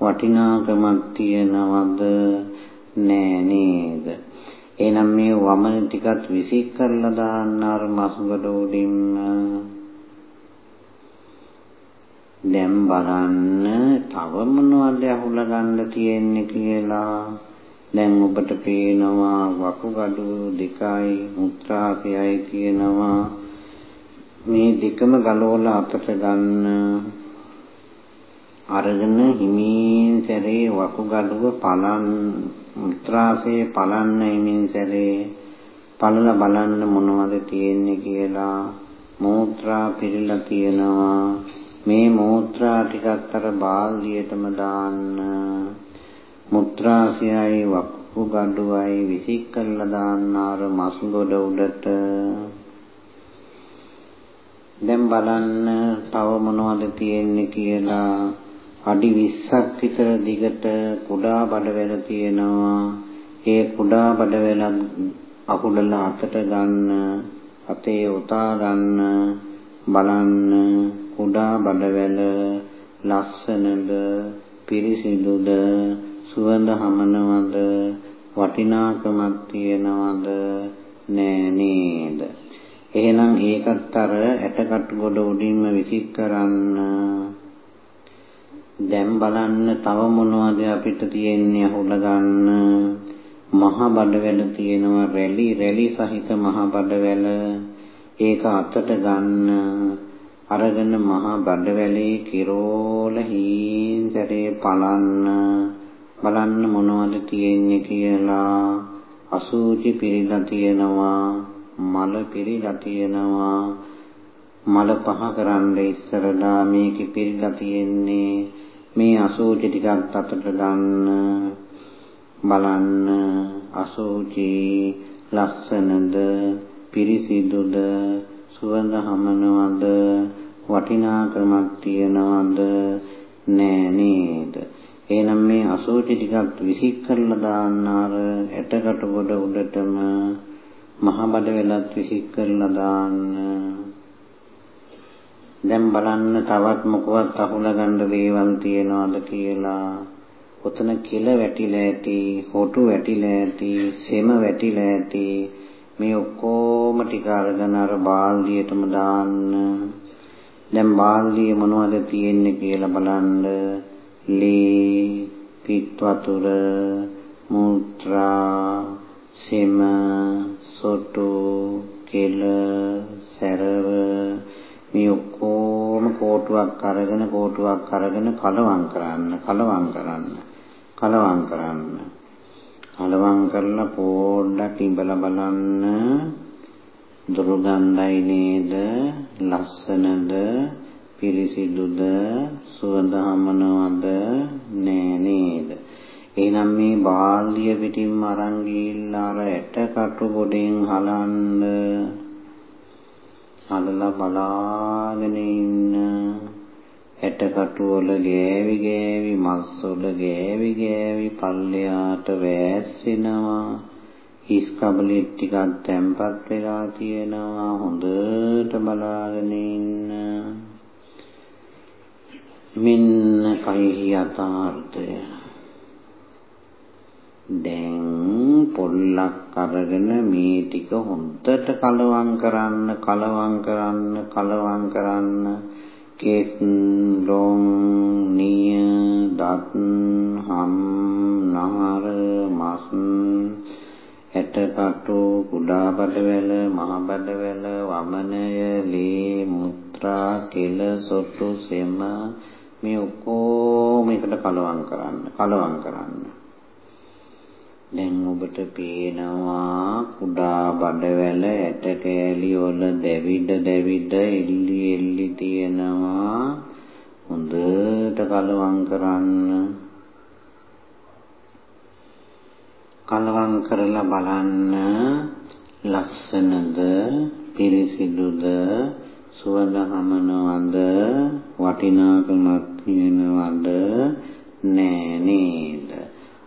වටිනාකමක් තියනවද? නෑ නේද? එහෙනම් මේ වමන ටිකත් විසික් කරලා දාන්න අර මස්ගඩ උඩින් දැන් බලන්න තව මොනවද අහුලා ගන්න තියෙන්නේ කියලා. දැන් ඔබට පේනවා වකුගඩු දෙකයි මුත්‍රාකයයි කියනවා. මේ දෙකම ගලවලා අපට ගන්න. අරගෙන හිමින් සැරේ වකුගඩුව පලන් මුත්‍රාශය පලන්න හිමින් සැරේ. පලලා බලන්න මොනවද තියෙන්නේ කියලා මූත්‍රා පිරিলা තියෙනවා. මේ මූත්‍රා ටිකත් අර බාල්දියටම දාන්න. මුත්‍රාශයයි වකුගඩුවයි විසික් කරලා දාන්න අර මස් ගොඩ උඩට. දැන් බලන්න තව මොනවද තියෙන්නේ කියලා අඩි 20ක් විතර දිගට කුඩා බඩවැල තියෙනවා. ඒ කුඩා බඩවැල අකුඩලා අතට ගන්න, අතේ උතා ගන්න, බලන්න කුඩා බඩවැල ලස්සනද, පිරිසිදුද, සුවඳ හමනවද, වටිනාකමක් තියනවද නෑ නේද? එහෙනම් ඒකත් අර ඇටකටු ගොඩ උඩින්ම විසික් කරන්න දැන් බලන්න තව මොනවද අපිට තියෙන්නේ අහුල ගන්න. මහ බඩවැල තියෙනවා රැලි රැලි සහිත මහ බඩවැල. ඒක අතට ගන්න. අරගෙන මහ බඩවැලේ කිරෝල හීන්තරේ පලන්න. බලන්න මොනවද තියෙන්නේ කියලා. අසූචි පිරීලා තියෙනවා. මල පිරීලා තියෙනවා. මල පහ කරන්න ඉස්සරලා මේකේ පිරීලා තියෙන්නේ මේ අසෝචි ටිකක් අතට ගන්න බලන්න. අසෝචි ලස්සනද පිරිසිදුද සුවඳ හමනවද වටිනාකමක් තියනවද නෑ නේද? එහෙනම් මේ අසෝචි ටිකක් විසික් කරලා දාන්න අර ඇටකට ගොඩ උඩටම මහ බඩ වෙලත් විසික් කරලා දාන්න දැන් බලන්න තවත් මොකවත් අහුල ගන්න දේවල් තියනවද කියලා. ඔතන කෙල වැටිලා ඇති, හොටු වැටිලා ඇති, සෙම වැටිලා ඇති. මේ ඔක්කොම ටික අරගෙන අර බාල්දියටම දාන්න. දැන් බාල්දිය මොනවද තියෙන්නේ කියලා බලන්න. ලී, පිත් වතුර, මුත්‍රා, සෙම, සොටු, කෙල, සැරව මේ ඔක්කොම කෝටුවක් අරගෙන කෝටුවක් අරගෙන කලවම් කරන්න කලවම් කරන්න කලවම් කරන්න. කලවම් කරලා පොඩ්ඩක් ඉඹලා බලන්න. දුර්ගන්ධයි නේද? ලස්සනද? පිරිසිදුද? සුවඳ හමනවද? නෑ නේද? එහෙනම් මේ බාල්දිය පිටින් අරන් ගිහිල්ලා අර ඇට කටු ගොඩෙන් හලන්න. අලලා බලාගෙන ඉන්න. ඇටකටු වල ගෑවි ගෑවි මස් වල ගෑවි ගෑවි පල්ලෙහාට වැස්සෙනවා. හිස් කබලෙ ටිකක් තැම්පත් වෙලා තියෙනවා. හොඳට බලාගෙන ඉන්න. මෙන්න කයෙහි යථාර්ථය. දැන් පොල්ලක් අරගෙන මේ ටික හොඳට කලවම් කරන්න කලවම් කරන්න කලවම් කරන්න. කේස් ලොම් නිය දත් හම් නහර මස් ඇටකටු කුඩා බඩවැල මහ බඩවැල වමනය ලේ මුත්‍රා කෙල සොට්ටු සෙම මේ ඔක්කොම එකට කලවම් කරන්න කලවම් කරන්න. දැන් ඔබට පේනවා කුඩා බඩවැල ඇට කෑලි වල දැවිඩ දැවිඩ එල්ලි එල්ලි තියෙනවා. හොඳට කලවම් කරන්න. කලවම් කරලා බලන්න. ලස්සනද පිරිසිදුද සුවඳ හමනවද වටිනාකමක් තියෙනවද නෑ නේද?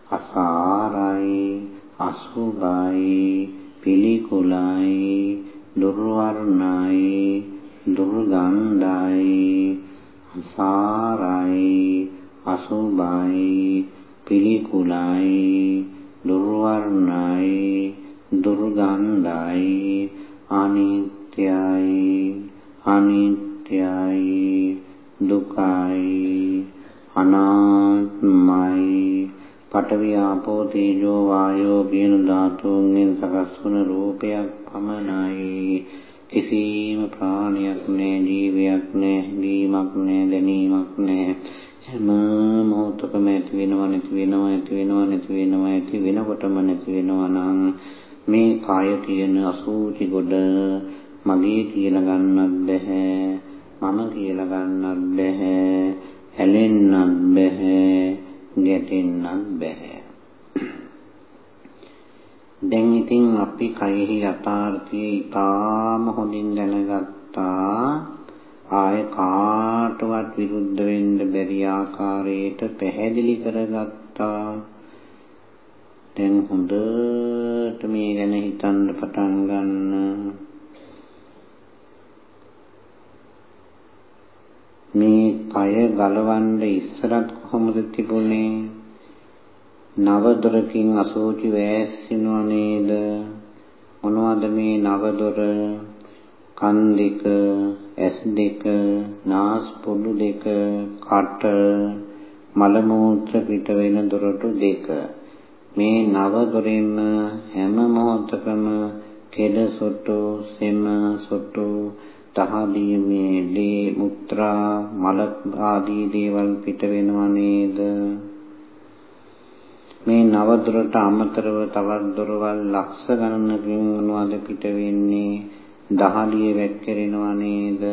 අසාරයි අසුභයි පිළිකුලයි දුර්වර්ණයි දුර්ගන්ධයි අසාරයි අසුභයි පිළිකුලයි දුර්වර්ණයි දුර්ගන්ධයි අනිත්‍යයි අනිත්‍යයි දුකයි අනාත්මයි පඨවි ආපෝ තේජෝ වායෝ කියන ධාතුන්ගෙන් සකස් වන රූපයක් පමණයි. කිසිම ප්‍රාණයක් නැහැ ජීවියක් නැහැ දීමක් නැහැ දැනීමක් නැහැ. හැම මොහොතකම ඇති වෙනවා නැති වෙනවා ඇති වෙනවා නැති වෙනවා ඇති වෙනකොටම නැති වෙනවා නම් මේ කාය කියන අසූචි ගොඩ මගේ කියලා ගන්නත් බැහැ මම කියලා ගන්නත් බැහැ ඇලෙන්නත් බැහැ. ගැටෙන්නත් බෑ දැන් ඉතින් අපි කයෙහි යථාර්ථය ඊටාම හොඳින් දැනගත්තා. ආය කාටවත් විරුද්ධ වෙන්න බැරි ආකාරයට පැහැදිලි කරගත්තා. දැන් හොඳට මේ ගැන හිතන්න පටන් ගන්න. මේ කය ගලවන්න ඉස්සරත් කොහොමද තිබුණේ? නව දොරකින් අසෝචි වැස්සෙනව නේද? මොනවද මේ නව දොර? කන් දෙක ඇස් දෙක නාස් පුඩු දෙක කට මල මූත්‍ර පිට වෙන දොරටු දෙක. මේ නව දොරෙන් හැම මොහොතකම කෙල සොටු සෙම සොටු තහදී මේ දී මුත්‍රා මල ආදී දේවල් පිට වෙනව නේද? මේ නව දොරට අමතරව තවත් දොරවල් ලක්ෂ ගණනකින් මොනවද පිට වෙන්නේ? දහඩිය වැක්කිරෙනවා නේද?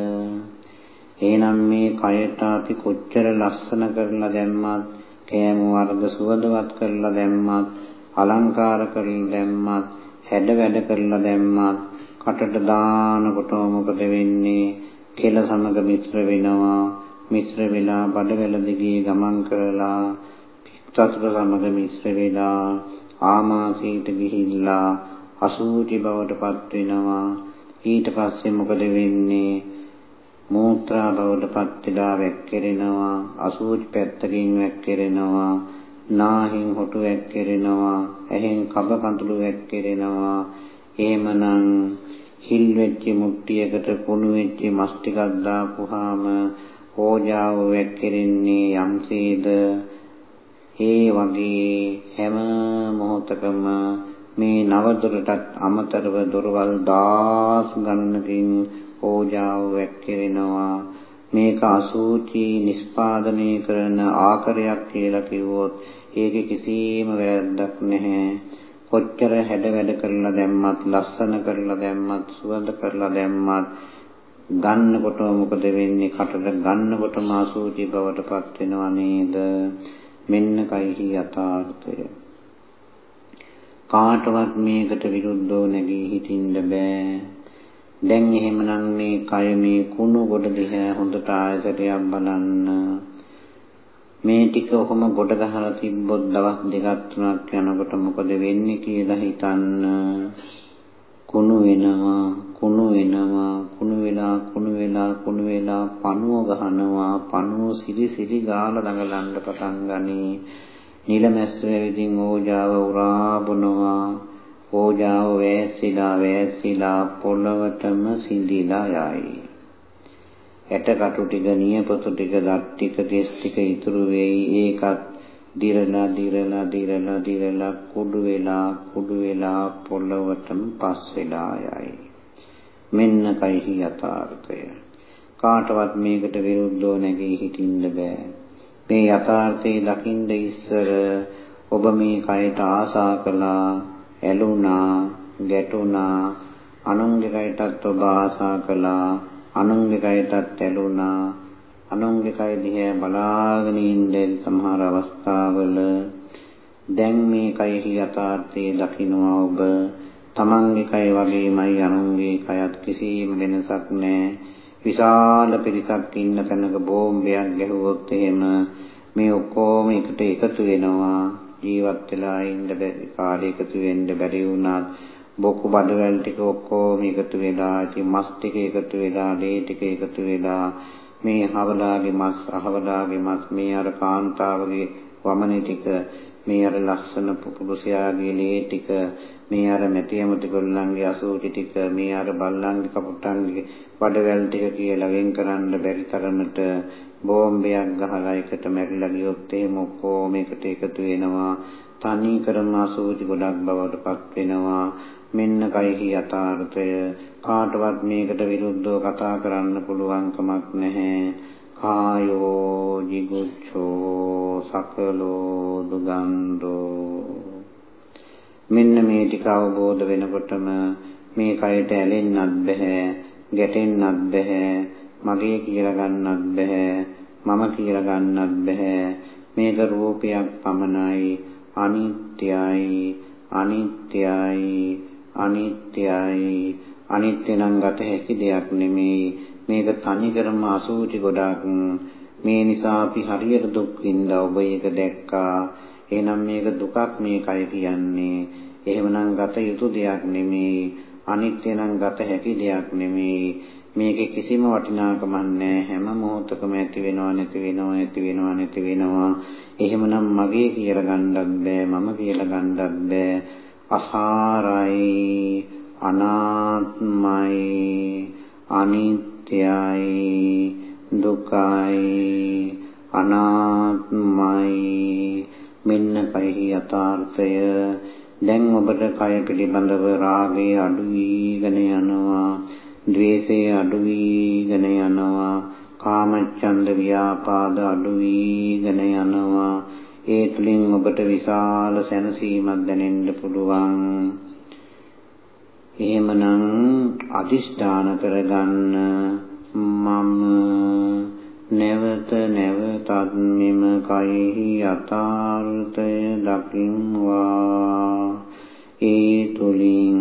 එහෙනම් මේ කයට අපි කොච්චර ලස්සන කරලා දැම්මත් කෑම වර්ග සුවඳවත් කරලා දැම්මත් අලංකාර කරලා දැම්මත් හැඩ වැඩ කරලා දැම්මත් කටට දානකොට මොකද වෙන්නේ? කෙල සමග මිශ්‍ර වෙනවා. මිශ්‍ර වෙලා බඩවැල දිගේ ගමන් කරලා චතුර සමග මිශ්‍ර වෙලා ආමාශයට ගිහිල්ලා අසූචි බවට පත් වෙනවා. ඊට පස්සේ මොකද වෙන්නේ? මූත්‍රා බවට පත් වෙලා වැක්කිරෙනවා. අසූචි පැත්තකින් වැක්කිරෙනවා. නාහින් හොටු වැක්කිරෙනවා. ඇහෙන් කබ කඳුළු වැක්කිරෙනවා. එහෙමනම් හිල් වෙච්ච මුට්ටියකට කුණු වෙච්ච මස් ටිකක් දාපුවාම ඕජාව වැක්කිරෙන්නේ යම්සේද ඒ වගේ හැම මොහොතකම මේ නව දොරටත් අමතරව දොරවල් දාස් ගණනකින් ඕජාව වැක්කිරෙනවා. මේක අසූචි නිස්පාදනය කරන ආකාරයක් කියලා කිව්වොත් ඒකේ කිසිම වැරද්දක් නැහැ. කොච්චර හැඩ වැඩ කරලා දැම්මත් ලස්සන කරලා දැම්මත් සුවඳ කරලා දැම්මත් ගන්නකොට මොකද වෙන්නේ? කටට ගන්නකොටම අසූචි බවට පත් වෙනව නේද? මෙන්න කයිහි යථාර්ථය. කාටවත් මේකට විරුද්ධව නැගී හිටින්න බෑ. දැන් එහෙමනම් මේ කය මේ කුණු ගොඩ දිහා හොඳට ආයතනයක් බලන්න. මේ ටික ඔහොම ගොඩ ගහලා තිබ්බොත් දවස් දෙකක් තුනක් යනකොට මොකද වෙන්නේ කියලා හිතන්න. කුණු වෙනවා කුණු වෙනවා කුණු වෙලා කුණු වෙලා කුණු වෙලා පණුව ගහනවා. පණුව සිරි සිරි ගාලා දඟලන්න පටන් ගනී. නිලමැස්ස වේදින් ඕජාව උරා බොනවා. ඕජාව වැසිලා වැසිලා පොළවටම සිඳිලා යයි. ඇට කටු ටික නියපොතු ටික දත් ටික කෙස් ටික ඉතුරු වෙයි. ඒකත් දිරලා දිරලා දිරලා දිරලා කුඩු වෙලා කුඩු වෙලා පොළවටම පස් වෙලා යයි. මෙන්න කයිහි යථාර්ථය. කාටවත් මේකට විරුද්ධව නැගී හිටින්න බෑ. මේ යථාර්ථයේ දකින්න ඉස්සර ඔබ මේ කයට ආසා කළා ඇලුනා ගැටුණා අනුන්ගේ කයටත් ඔබ ආසා කළා අනුන්ගේ කයටත් ඇලුනා. අනුන්ගේ කය දිහා බලාගෙන ඉන්න සමහර අවස්ථාවල දැන් මේ කයෙහි යථාර්ථයේ දකින්නවා ඔබ. තමන්ගේ කය වගේමයි අනුන්ගේ කයත් කිසිම වෙනසක් නැහැ. විශාල පිරිසක් ඉන්න තැනක බෝම්බයක් ගැහුවොත් එහෙම මේ ඔක්කොම එකට එකතු වෙනවා. ජීවත් වෙලා ඉන්න බැරි කාලේ එකතු වෙන්න බැරි වුණත් බොකු බඩවැල් ටික ඔක්කොම එකතු වෙලා ඉතින් මස් ටික එකතු වෙලා ලේ ටික එකතු වෙලා මේ හවලාගේ මස් අහවලාගේ මස් මේ අර කාන්තාවගේ වමනේ ටික මේ අර ලස්සන පුරුෂයාගේ ලේ ටික මේ අර මැටියමති ගොල්ලන්ගේ අසූචි ටික මේ අර බල්ලන්ගේ කපුටන්ගේ බඩවැල් ටික කියලා වෙන් කරන්න බැරි තරමට බෝම්බයක් ගහලා එකට මැරිලා ගියොත් එහෙම ඔක්කොම එකට එකතු වෙනවා. තනි කරම අසූචි ගොඩක් බවට පත් වෙනවා. මෙන්න කයිහි යථාර්ථය. කාටවත් මේකට විරුද්ධව කතා කරන්න පුළුවන් කමක් නැහැ. කායෝ jiguccho සකලෝ දුගන්ධෝ. මෙන්න මේ ටික අවබෝධ වෙනකොටම මේ කයට ඇලෙන්නත් බෑ, ගැටෙන්නත් බෑ, මගේ කියලා ගන්නත් බෑ, මම කියලා ගන්නත් බෑ. මේක රූපයක් පමණයි, අනිත්‍යයි, අනිත්‍යයි, අනිත්‍යයි. අනිත්‍ය නම් ගත හැකි දෙයක් නෙමෙයි. මේක තනිකරම අසූචි ගොඩක්. මේ නිසා අපි හරියට දුක් විඳා ඔබ ඒක දැක්කා. එහෙනම් මේක දුකක් මේකයි කියන්නේ. එහෙමනම් ගත යුතු දෙයක් නෙමෙයි. අනිත්‍ය නම් ගත හැකි දෙයක් නෙමෙයි. මේකේ කිසිම වටිනාකමක් නැහැ. හැම මොහොතකම ඇති වෙනව නැති වෙනව ඇති වෙනව නැති වෙනවා. එහෙමනම් මගේ කියලා ගන්නත් බෑ. මම කියලා ගන්නත් බෑ. අසාරයි අනාත්මයි අනිත්‍යයි දුකයි අනාත්මයි. මෙන්න කයෙහි යථාර්ථය. දැන් ඔබට කය පිළිබඳව රාගය අඩු වීගෙන යනවා ද්වේෂය අඩු වීගෙන යනවා කාමච්ඡන්ද ව්‍යාපාද අඩු වීගෙන යනවා ඒ තුලින් ඔබට විශාල සැනසීමක් දැනෙන්න පුළුවන්. එහෙමනම් අදිෂ්ඨාන කරගන්න මම නැවත නැවතත් මෙම කයෙහි යථාර්ථය දකින්වා. ඒ තුලින්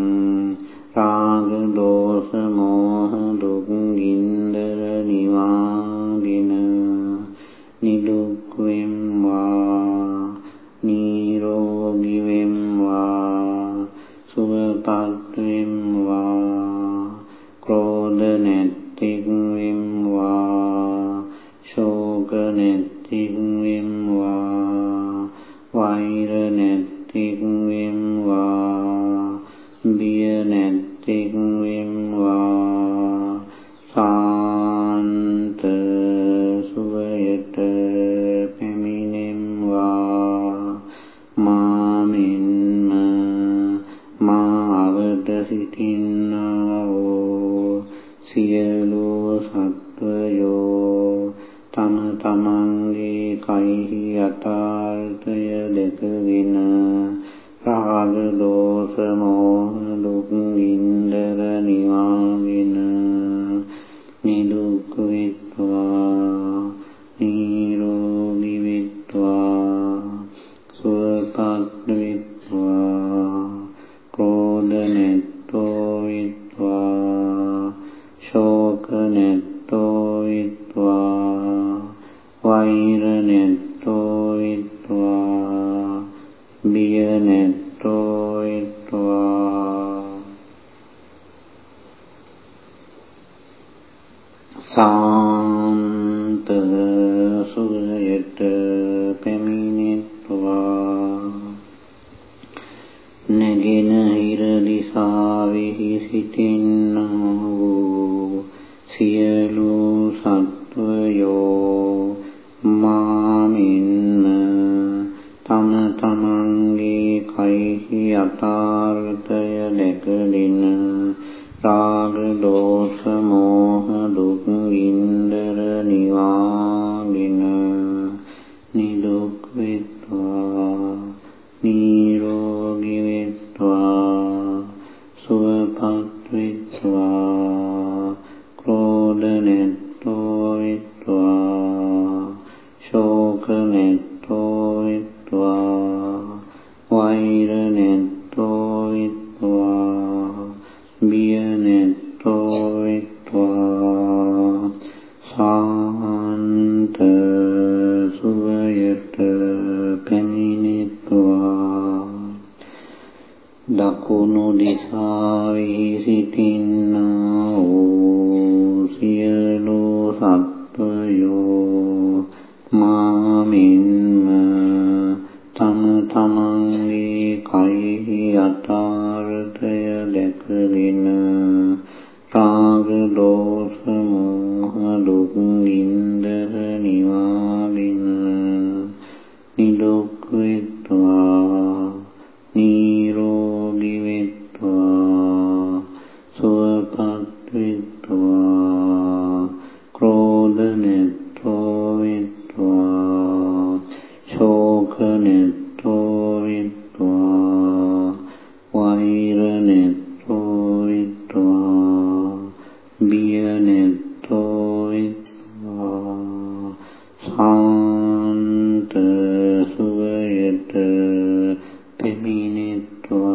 多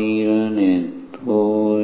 වෛර නෙත්තෝ